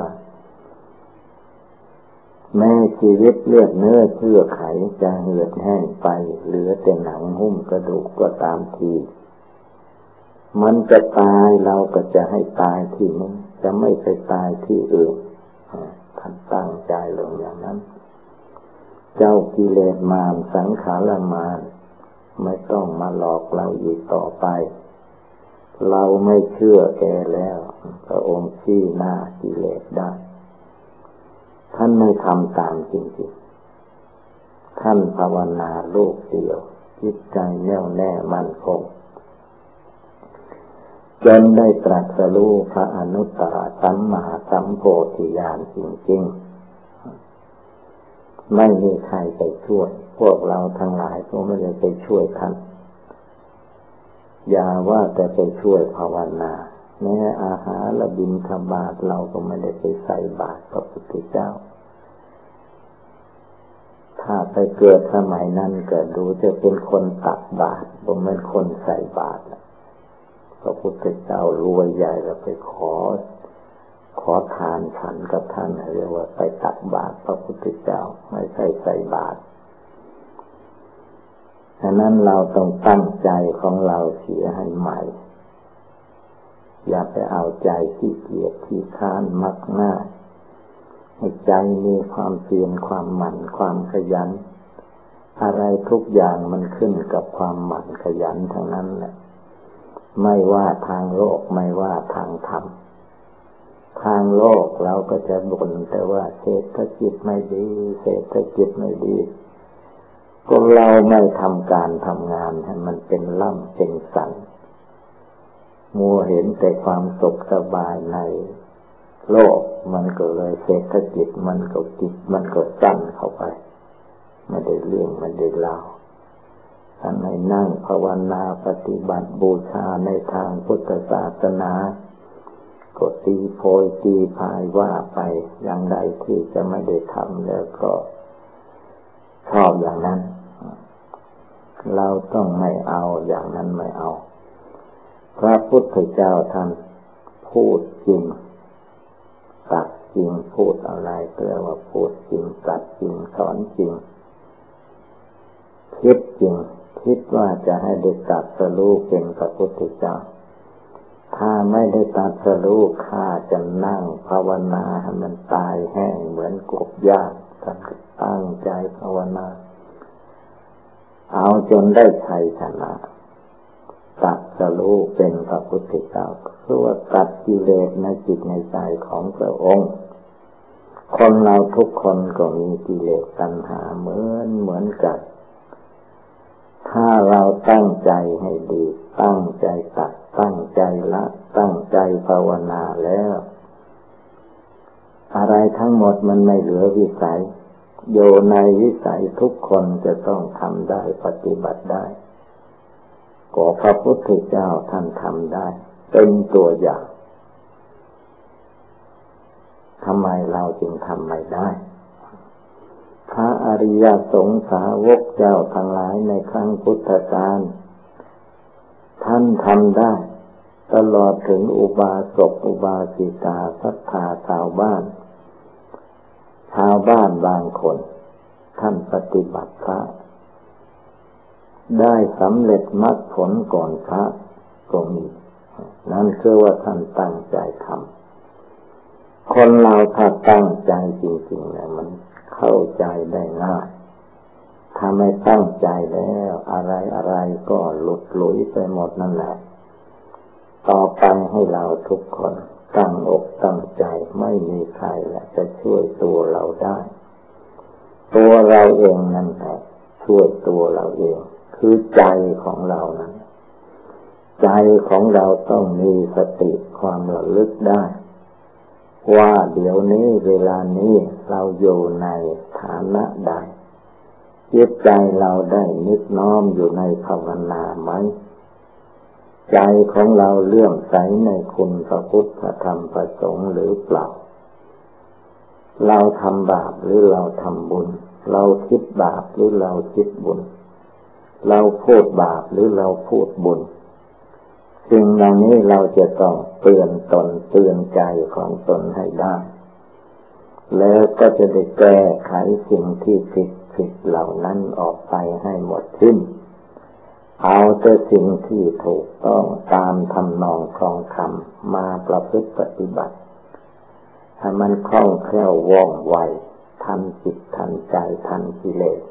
แม้ชีวิตเลือดเนื้อเชื่อไขจะเหือดแห้งไป เหลือแต่หนังหุ้มกระดูกก็ตามทีมันจะตายเราก็จะให้ตายที่นี้จะไม่ไปตายที่อื่นท่านตั้งใจลงอย่างนั้น เจ้ากิเลสมารสังขารมารไม่ต้องมาหลอกเราอีกต่อไป เราไม่เชื่อแกแล้วพระองค์ชี้หน้ากิเลสได้ ท่านไม่ทำตามจริงๆท่านภาวนาลูกเดียว จิตใจแน่วแน่มั่นคงจนได้ตรัสรู้พระอนุตตรสัมมาสัมโพธิญาณจริงๆ ไม่มีใครไปช่วย พวกเราทั้งหลายก็ไม่ได้ไปช่วยท่าน อย่าว่าแต่ไปช่วยภาวนา แม้อาหารละบินธบาตเราก็ไม่ได้ไปใส่บาตรพระพุทธเจ้า ถ้าไปเกิดสมัยนั้นเกิดดูจะเป็นคนตักบาตรผมเป็นคนใส่บาตรพระพุทธเจ้ารวยใหญ่แล้วไปขอ ขอทานฉันกับท่านเรียกว่าไปตักบาตรพระพุทธเจ้าไม่ใช่ใส่บาตรฉะนั้นเราต้องตั้งใจของเราเสียให้ใหม่ อย่าไปเอาใจที่เกียจที่ค้านมักหน้าให้ใจมีความเพียรความหมั่นความขยัน อะไรทุกอย่างมันขึ้นกับความหมั่นขยันทั้งนั้นแหละ ไม่ว่าทางโลกไม่ว่าทางธรรมทางโลกเราก็จะบ่นแต่ว่าเศรษฐกิจไม่ดี เศรษฐกิจไม่ดีก็เราไม่ทำการทำงานให้มันเป็นล่ำเป็นสัน มัวเห็นแต่ความสุขสบายในโลกมันก็เลยเศรษฐกิจมันก็กิจมันก็สั้นเข้าไปไม่ได้เรื่องไม่ได้เล่าท่านให้นั่งภาวนาปฏิบัติบูชาในทางพุทธศาสนาก็ตีโพยตีพายว่าไปอย่างใดที่จะไม่ได้ทำแล้วก็ชอบอย่างนั้น เราต้องไม่เอาอย่างนั้นไม่เอา พระพุทธเจ้าท่านพูดจริงตัดจริงพูดอะไรแปลว่าพูดจริงตัดจริงสอนจริงคิดจริงคิดว่าจะให้ได้ตัดสรู้เป็นพระพุทธเจ้า ถ้าไม่ได้ตัดสรู้ข้าจะนั่งภาวนาให้มันตายแห้งเหมือนกบย่างตั้งใจภาวนา เอาจนได้ชัยชนะ ตัดสรู้เป็นพระพุทธเจ้าคือว่าตัดกิเลสในจิตในใจของพระองค์ คนเราทุกคนก็มีกิเลสตัณหาเหมือนเหมือนกัน ถ้าเราตั้งใจให้ดี ตั้งใจตัด ตั้งใจละ ตั้งใจภาวนาแล้ว อะไรทั้งหมดมันไม่เหลือวิสัย โยในวิสัยทุกคนจะต้องทำได้ปฏิบัติได้ ก็พระพุทธเจ้าท่านทำได้ เป็นตัวอย่างทำไมเราจึงทำไม่ได้ พระอริยสงสาวกเจ้าทั้งหลายในครั้งพุทธกาลท่านทำได้ ตลอดถึงอุบาสกอุบาสิกาศรัทธาชาวบ้าน ชาวบ้านบางคน ท่านปฏิบัติพระ ได้สำเร็จมรรคผลก่อนพระก็มีนั่นคือว่าท่านตั้งใจทำคนเราถ้าตั้งใจจริงๆเนี่ยมันเข้าใจได้ง่ายถ้าไม่ตั้งใจแล้ว อะไรอะไรก็หลุดหลุยไปหมดนั่นแหละ ต่อไปให้เราทุกคนตั้งอกตั้งใจไม่มีใครและจะช่วยตัวเราได้ ตัวเราเองนั่นแหละช่วยตัวเราเอง คือใจของเรานั้นใจของเราต้องมีสติความระลึกได้ ว่าเดี๋ยวนี้เวลานี้เราอยู่ในฐานะใดจิตใจเราได้นิดน้อมอยู่ในภาวนาไหมใจของเราเลื่อมใสในคุณพระพุทธธรรมพระสงฆ์หรือเปล่า เราทำบาปหรือเราทำบุญ เราคิดบาปหรือเราคิดบุญ เราพูดบาปหรือเราพูดบุญสิ่งเหล่านี้เราจะต้องเตือนตนเตือนใจของตนให้ได้ แล้วก็จะได้แก้ไขสิ่งที่ผิดผิดเหล่านั้นออกไปให้หมดสิ้น เอาแต่สิ่งที่ถูกต้องตามทำนองครองธรรมมาประพฤติปฏิบัติให้มันคล่องแคล่วว่องไวทันจิตทันใจทันกิเลส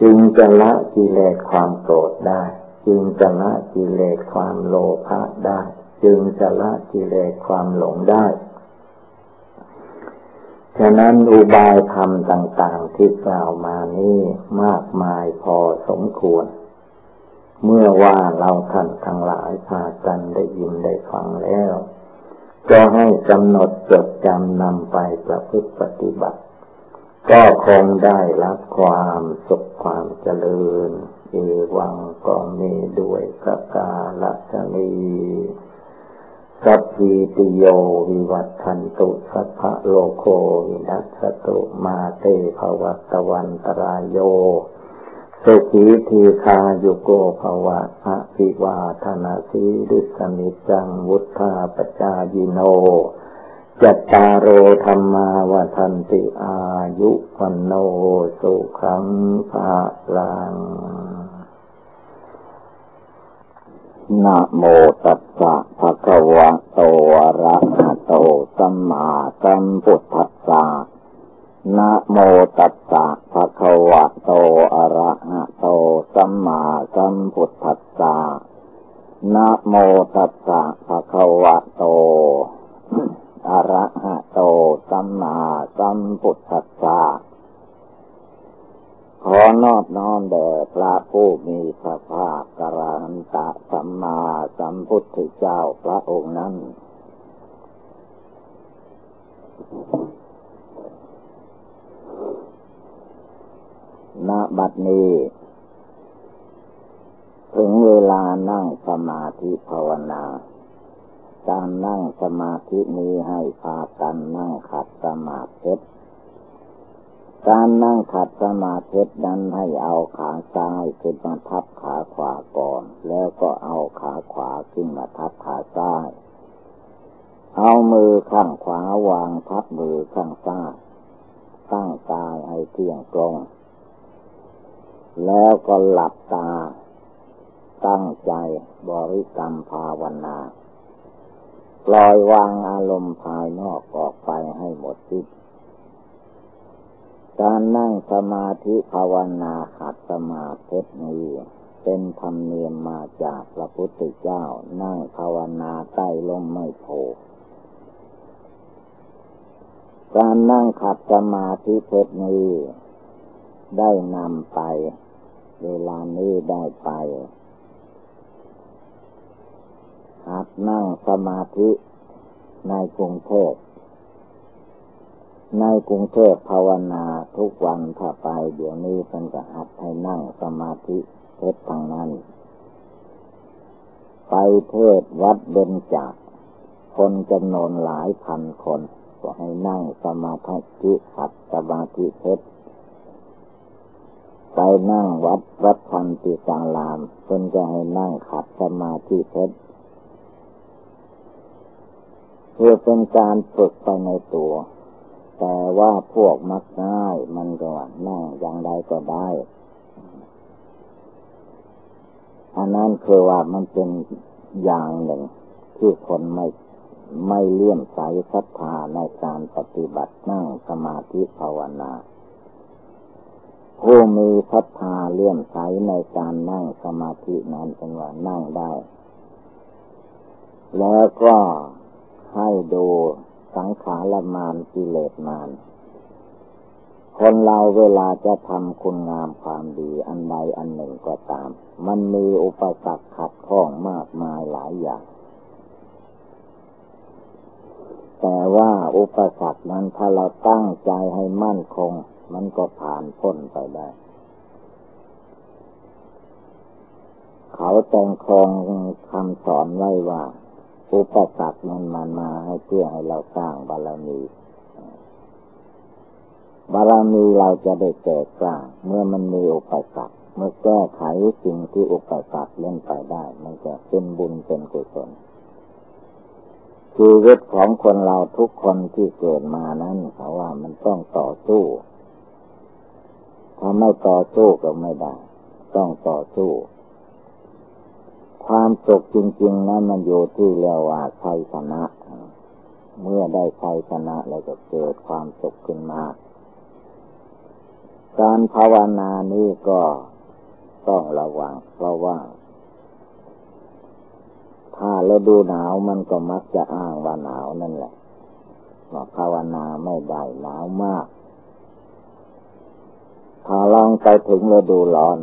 จึงจะละกิเลสความโกรธได้ จึงจะละกิเลสความโลภะได้ จึงจะละกิเลสความหลงได้ ฉะนั้นอุบายธรรมต่าง ๆ ที่กล่าวมานี้มากมายพอสมควร เมื่อว่าเราท่านทั้งหลายพากันได้ยินได้ฟังแล้ว ก็ให้กำหนดจดจำนำไปประพฤติปฏิบัติ ก็คงได้รับความสุขความเจริญเอวังก็มีด้วยกกาลชนีสัพพิติโยวิวัตทันตุสัพพะโลโควินัสตุมาเตภวัตวันตรายโยสุขีทีคาโยโกภวะอภิวาธนาสีริสนิจังวุธาปจายิโน จัตตารโอธรรมาวทันติอายุวันโนสุขังภาลังนะโมตัสสะภะคะวะโตอะระหะโตสัมมาสัมพุทธัสสะนะโมตัสสะภะคะวะโตอะระหะโตสัมมาสัมพุทธัสสะนะโมตัสสะภะคะวะโต อะระหะโตสัมมาสัมพุทธัสสะขอนอบน้อมแด่พระผู้มีพระภาคกรันตะสัมมาสัมพุทธเจ้าพระองค์นั้นณบัดนี้ ถึงเวลานั่งสมาธิภาวนา การนั่งสมาธินี้ให้พากันนั่งขัดสมาธิการนั่งขัดสมาธินั้นให้เอาขาซ้ายขึ้นมาทับขาขวาก่อน แล้วก็เอาขาขวาขึ้นมาทับขาซ้าย เอามือข้างขวาวางทับมือข้างซ้ายตั้งกายให้เที่ยงตรง แล้วก็หลับตา ตั้งใจบริกรรมภาวนา ปล่อยวางอารมณ์ภายนอกออกไปให้หมดสิ้นการนั่งสมาธิภาวนาขัดสมาธินี้เป็นธรรมเนียมมาจากพระพุทธเจ้า นั่งภาวนาใต้ลมไม่โผการนั่งขัดสมาธิเพชรนี้ ได้นำไป เวลานี้ได้ไป หัดนั่งสมาธิในกรุงเทพในกรุงเทพภาวนาทุกวันถ้าไปเดี๋ยวนี้เป็นจะหัดให้นั่งสมาธิเพชรทางนั้น ไปเทศวัดเบญจากคนจำนวนหลายพันคน ก็ให้นั่งสมาธิขัดสมาธิเพชรไปนั่งวัดวัดพันติสาลามเพิ่นจะให้นั่งขัดสมาธิเพชร เพื่อเป็นการฝึกไปในตัว แต่ว่าพวกมักง่ายมันก็นั่งอย่างใดก็ได้ อันนั้นคือว่ามันเป็นอย่างหนึ่งที่คนไม่ไม่เลื่อมใสศรัทธาในการปฏิบัตินั่งสมาธิภาวนาผู้มีศรัทธาเลื่อมใสในการนั่งสมาธินั้นเป็นว่านั่งได้ แล้วก็ ให้ดูสังขารมานกิเลสมาน คนเราเวลาจะทำคุณงามความดีอันใดอันหนึ่งก็ตาม มันมีอุปสรรคขัดข้องมากมายหลายอย่างแต่ว่าอุปสรรคนั้นถ้าเราตั้งใจให้มั่นคง มันก็ผ่านพ้นไปได้ เขาแต่งคองคำสอนไว้ว่า อุปสรรคมันมันมาให้เพื่อให้เราสร้างบารมีบารมีเราจะได้เกิดสร้าง เมื่อมันมีอุปสรรคเมื่อแก้ไขสิ่งที่อุปสรรคเล่นไปได้ มันจะเป็นบุญเป็นกุศลชีวิตของคนเราทุกคนที่เกิดมานั้นเขาว่ามันต้องต่อสู้ถ้าไม่ต่อสู้ก็ไม่ได้ ต้องต่อสู้ ความสุขจริง ๆนั้นมันอยู่ที่เรียกว่าชัยชนะ เมื่อได้ชัยชนะแล้วก็เกิดความสุขขึ้นมา การภาวนานี้ก็ต้องระวัง เพราะว่า ถ้าเราดูหนาวมันก็มักจะอ้างว่าหนาวนั่นแหละว่าภาวนาไม่ได้หนาวมาก ถ้าลองไปถึงฤดูร้อน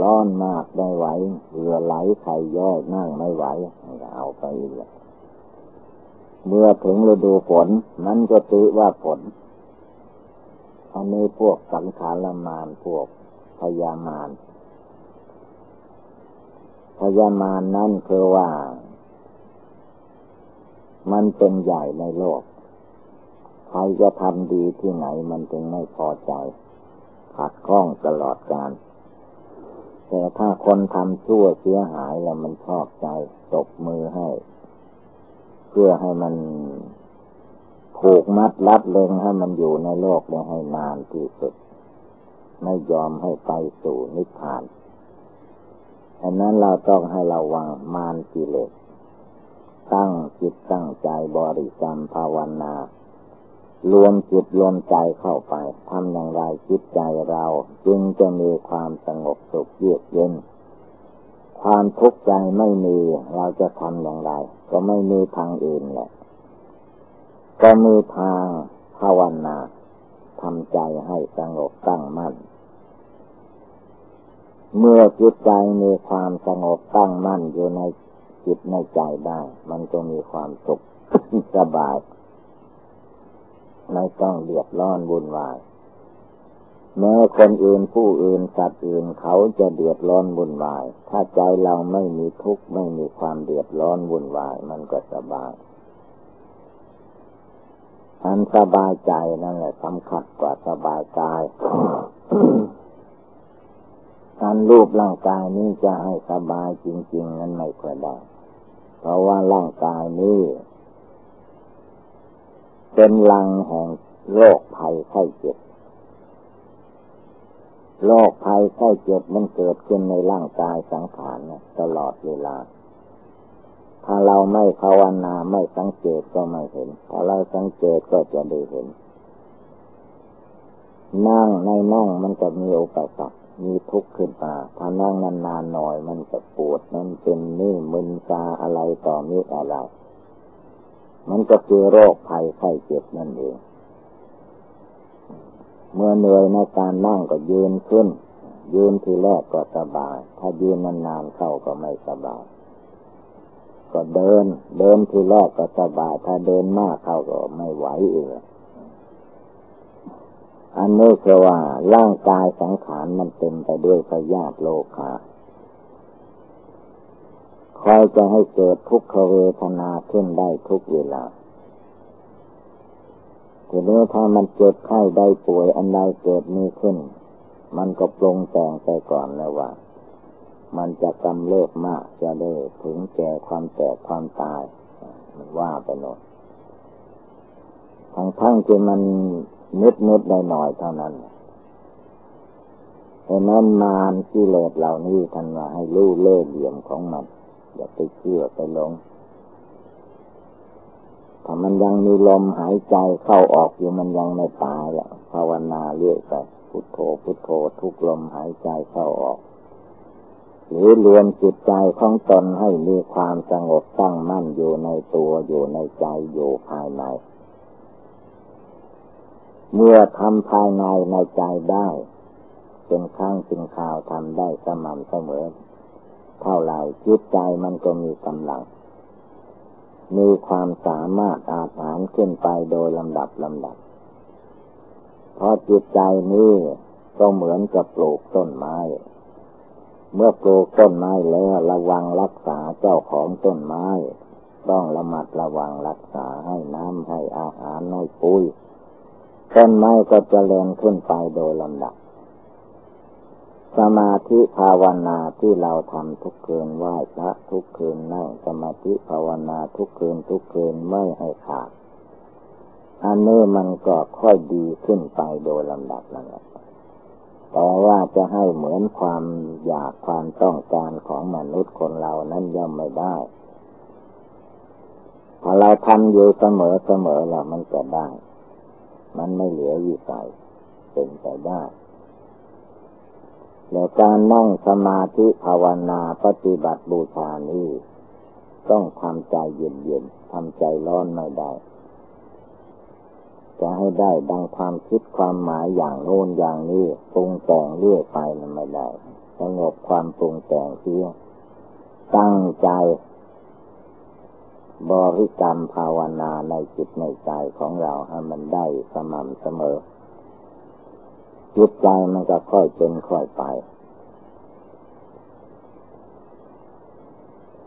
ร้อนมากไม่ไหวเรือไหลไข่ย่อยนั่งไม่ไหวเอาไปเมื่อถึงฤดูฝนนั้นก็ถือว่าฝนอันนี้พวกสังขารมานพวกพยามานพยามานนั่นคือว่า มันเป็นใหญ่ในโลก ใครจะทำดีที่ไหนมันจึงไม่พอใจ ขัดข้องตลอดการ แต่ถ้าคนทำชั่วเสียหายแล้วมันชอบใจตบมือให้ เพื่อให้มันผูกมัดรัดเลงให้มันอยู่ในโลกนี้ให้นานที่สุด ไม่ยอมให้ไปสู่นิพพานอันนั้นเราต้องให้ระวังมารกิเลสตั้งจิตตั้งใจบริกรรมภาวนา รวมจิตรวมใจเข้าไปทำอย่างไรจิตใจเราจึงจะมีความสงบสุขเยือกเย็น ความทุกข์ใจไม่มีเราจะทำอย่างไร ก็ไม่มีทางอื่นแหละก็มีทางภาวนาทำใจให้สงบตั้งมั่น เมื่อจิตใจมีความสงบตั้งมั่นอยู่ในจิตในใจได้ มันก็มีความสุขสบาย ไม่ต้องเดือดร้อนวุ่นวายแม้คนอื่นผู้อื่นสัตว์อื่นเขาจะเดือดร้อนวุ่นวาย ถ้าใจเราไม่มีทุกข์ไม่มีความเดือดร้อนวุ่นวาย มันก็สบายอันสบายใจนั่นแหละสำคัญกว่าสบายกายการรูปร่างกายนี้จะให้สบายจริง ๆ นั้นไม่ค่อยได้ เพราะว่าร่างกายนี้ เป็นลังแห่งโรคภัยไข้เจ็บโรคภัยไข้เจ็บมันเกิดขึ้นในร่างกายสังขารตลอดเวลา ถ้าเราไม่ภาวนาไม่สังเกตก็ไม่เห็น ถ้าเราสังเกตก็จะได้เห็น นั่งในนั่งมันจะมีอุปสรรคมีทุกข์ขึ้นมา ถ้านั่งนานๆหน่อยมันจะปวด มันเป็นนี่มึนซาอะไรต่อมีอะไร มันก็คือโรคภัยไข้เจ็บนั่นเอง เมื่อเหนื่อยในการนั่งก็ยืนขึ้น ยืนทีแรกก็สบาย ถ้ายืนนานๆเข้าก็ไม่สบาย ก็เดิน เดินทีแรกก็สบาย ถ้าเดินมากเข้าก็ไม่ไหวเองอันนี้คือว่าร่างกายสังขารมันเต็มไปด้วยพยาธิโลคา คอยจะให้เกิดทุกขเวทนาขึ้นได้ทุกเวลาทีนี้ถ้ามันเจ็บไข้ได้ป่วยอันใดเกิดมีขึ้น มันก็ปรงแต่งไปก่อนแล้วว่า มันจะกำเริบมากจะได้ถึงแก่ความแตกความตาย มันว่าไปหมดทั้งทั้งที่มันนิดนิดหน่อยเท่านั้นเพราะนั้นมารที่เลดเหล่านี้ท่านว่าให้รู้เล่ห์เหลี่ยมของมัน อย่าไปเชื่อไปหลงถ้ามันยังมีลมหายใจเข้าออกอยู่มันยังไม่ตายอะภาวนาเรื่อยไปพุทโธพุทโธทุกลมหายใจเข้าออก หรือรวมจิตใจของตนให้มีความสงบตั้งมั่นอยู่ในตัวอยู่ในใจอยู่ภายใน เมื่อทำภายในในใจได้เป็นครั้งเป็นข่าวทำได้สม่ำเสมอ เท่าไรจิตใจมันก็มีกำลัง มีความสามารถอาหารขึ้นไปโดยลำดับลำดับเพราะจิตใจนี้ก็เหมือนกับปลูกต้นไม้ เมื่อปลูกต้นไม้แล้วระวังรักษาเจ้าของต้นไม้ ต้องระมัดระวังรักษาให้น้ำให้อาหารให้ปุ๋ยต้นไม้ก็จเจริญขึ้นไปโดยลำดับ สมาธิภาวนาที่เราทำทุกคืนไหว้พระทุกคืนนั่งสมาธิภาวนาทุกคืนทุกคืนไม่ให้ขาดอันนี้มันก็ค่อยดีขึ้นไปโดยลำดับนั่นแหละแต่ว่าจะให้เหมือนความอยากความต้องการของมนุษย์คนเรานั้นย่อมไม่ได้ถ้าเราทำอยู่เสมอเสมอแล้วมันจะได้ มันไม่เหลือวิสัยเป็นไปได้ แล้วการนั่งสมาธิภาวนาปฏิบัติบูชานี้ ต้องทำใจเย็นๆทำใจร้อนไม่ได้ จะให้ได้ดังความคิดความหมายอย่างโน้นอย่างนี้ปรุงแต่งเรื่อยไปมันไม่ได้สงบความปรุงแต่งเสียตั้งใจ บริกรรมภาวนาในจิตในใจของเราให้มันได้สม่ำเสมอ จิตใจมันก็ค่อยเป็นค่อยไป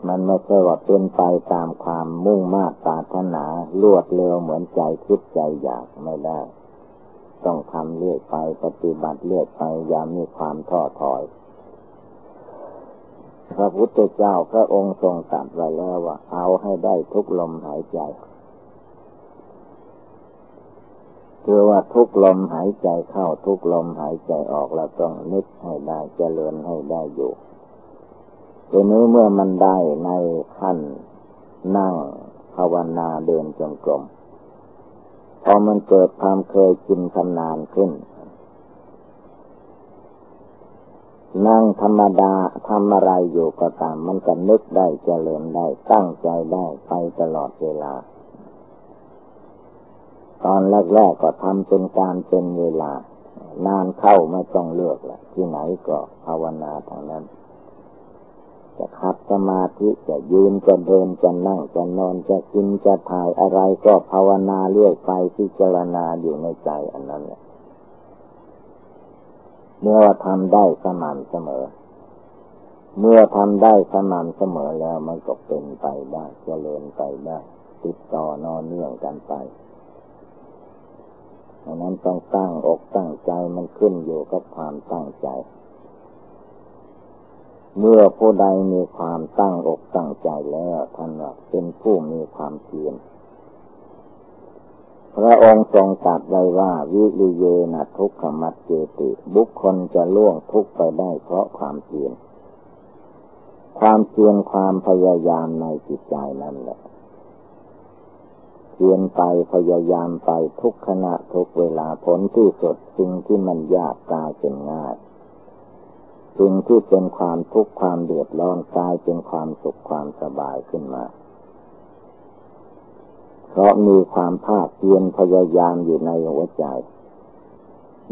มันไม่ใช่ว่าเป็นไปตามความมุ่งมา่ปรารถนาลวดเร็วเหมือนใจคิดใจอยากไม่ได้ ต้องทำเรื่อยไปปฏิบัติเรื่อยไปอย่ามีความท้อถอย พระพุทธเจ้าพระองค์ทรงตรัสไว้แล้วว่าเอาให้ได้ทุกลมหายใจ คือว่าทุกลมหายใจเข้าทุกลมหายใจออกเราต้องนึกให้ได้เจริญให้ได้อยู่ทีนี้เมื่อมันได้ในขั้นนั่งภาวนาเดินจงกรมพอมันเกิดความเคยชินชำนาญขึ้น นั่งธรรมดาทำอะไรอยู่ก็ตาม มันก็นึกได้เจริญได้ตั้งใจได้ไปตลอดเวลา ตอนแรกๆก็ทำเป็นการเป็นเวลานานเข้าไม่ต้องเลือกละที่ไหนก็ภาวนาทางนั้น จะขัดสมาธิจะยืนจะเดินจะนั่งจะนอนจะกินจะถ่ายอะไรก็ภาวนาเรื่อยไปพิจารณาอยู่ในใจอันนั้นแหละเมื่อทำได้สม่ำเสมอ เมื่อทำได้สม่ำเสมอแล้วมันก็เป็นไปได้เจริญไปได้ติดต่อนอนเนื่องกันไป ดังนั้นต้องตั้งอกตั้งใจมันขึ้นอยู่กับความตั้งใจ เมื่อผู้ใดมีความตั้งอกตั้งใจแล้วท่านว่าเป็นผู้มีความเพียรพระองค์ทรงตรัสไว้ว่า วิริเยนะทุกขมัดเจติ บุคคลจะล่วงทุกไปได้เพราะความเพียรความเพียรความพยายามในจิตใจนั่นแหละ เพียรไปพยายามไปทุกขณะทุกเวลาผลที่สุดสิ่งที่มันยากกลายเป็นง่ายสิ่งที่เป็นความทุกข์ความเดือดร้อนกลายเป็นความสุขความสบายขึ้นมา เพราะมีความภาคเพียรพยายามอยู่ในหัวใจ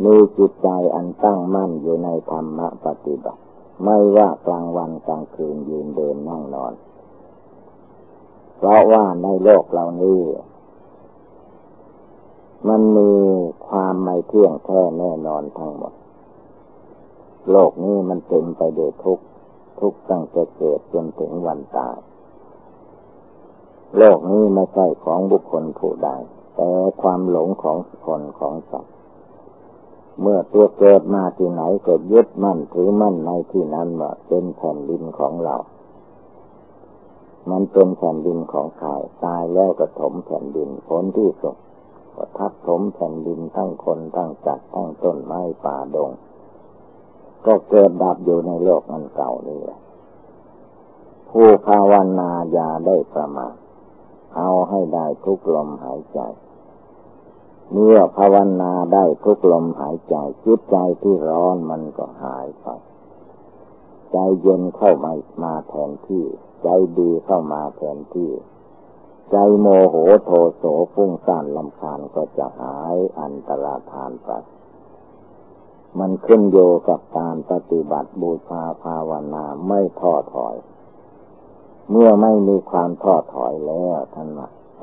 มีจิตใจอันตั้งมั่นอยู่ในธรรมะปฏิบัติ ไม่ว่ากลางวันกลางคืนยืนเดินนั่งนอน เพราะว่าในโลกเหล่านี้ มันมีความไม่เที่ยงแท้แน่นอนทั้งหมด โลกนี้มันเต็มไปด้วยทุกข์ทุกข์ตั้งแต่เกิดจนถึงวันตาย โลกนี้ไม่ใช่ของบุคคลผู้ใด แต่ความหลงของคนของสัตว์ เมื่อตัวเกิดมาที่ไหนก็ยึดมั่นถือมั่นในที่นั้นว่าเป็นแผ่นดินของเรา มันเป็นแผ่นดินของใครตายแล้วก็ถมแผ่นดินผลที่สุด ทับถมแผ่นดินทั้งคนทั้งจัดทั้งต้นไม้ป่าดง ก็เกิดดับอยู่ในโลกอันเก่านี่แหละผู้ภาวนาอย่าได้ประมาทเอาให้ได้ทุกลมหายใจ เมื่อภาวนาได้ทุกลมหายใจจิตใจที่ร้อนมันก็หายไป ใจเย็นเข้ามามาแทนที่ ใจดีเข้ามาแทนที่ ใจโมโหโทโสฟุ้งซ่านลำคาญก็จะหายอันตรธานไปมันขึ้นโยกับการปฏิบัติบูชาภาวนาไม่ท้อถอย เมื่อไม่มีความท้อถอยแล้วท่าน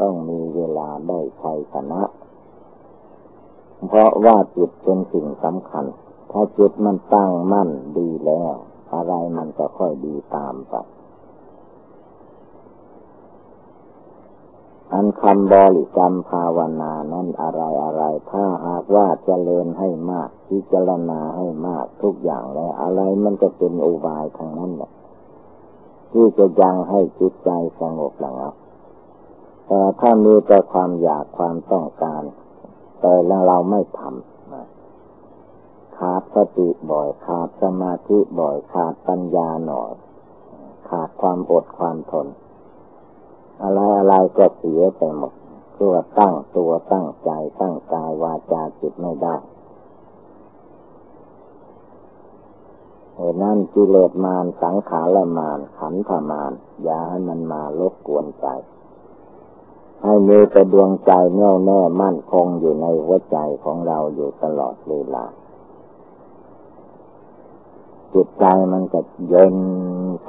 ต้องมีเวลาได้ใชัยชนะ เพราะว่าจิตเป็นสิ่งสำคัญ ถ้าจิตมันตั้งมั่นดีแล้ว อะไรมันจะค่อยดีตามไป อันคำบริกรรมภาวนานั้นอะไรอะไร ถ้าหากว่าเจริญให้มากพิจารณาให้มากทุกอย่างแล้วอะไรมันก็เป็นอุบายทางนั้นแหละที่จะยังให้จิตใจสงบระงับแต่ถ้ามีแต่ความอยากความต้องการ แต่แล้วเราไม่ทำขาดสติบ่อยขาดสมาธิบ่อยขาดปัญญาหน่อย ขาดความอดความทน อะไรอะไรก็เสียไปหมดคือว่าตั้งตัวตั้งใจ ตั้งกายวาจาจิตไม่ได้เหตุนั้นกิเลสมารสังขารมารขันธมารอย่าให้มันมาลบกวนใจ ให้มีแต่ดวงใจแน่วแน่มั่นคงอยู่ในหัวใจของเราอยู่ตลอดเวลาจิตใจมันจะเย็น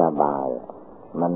สบาย มัน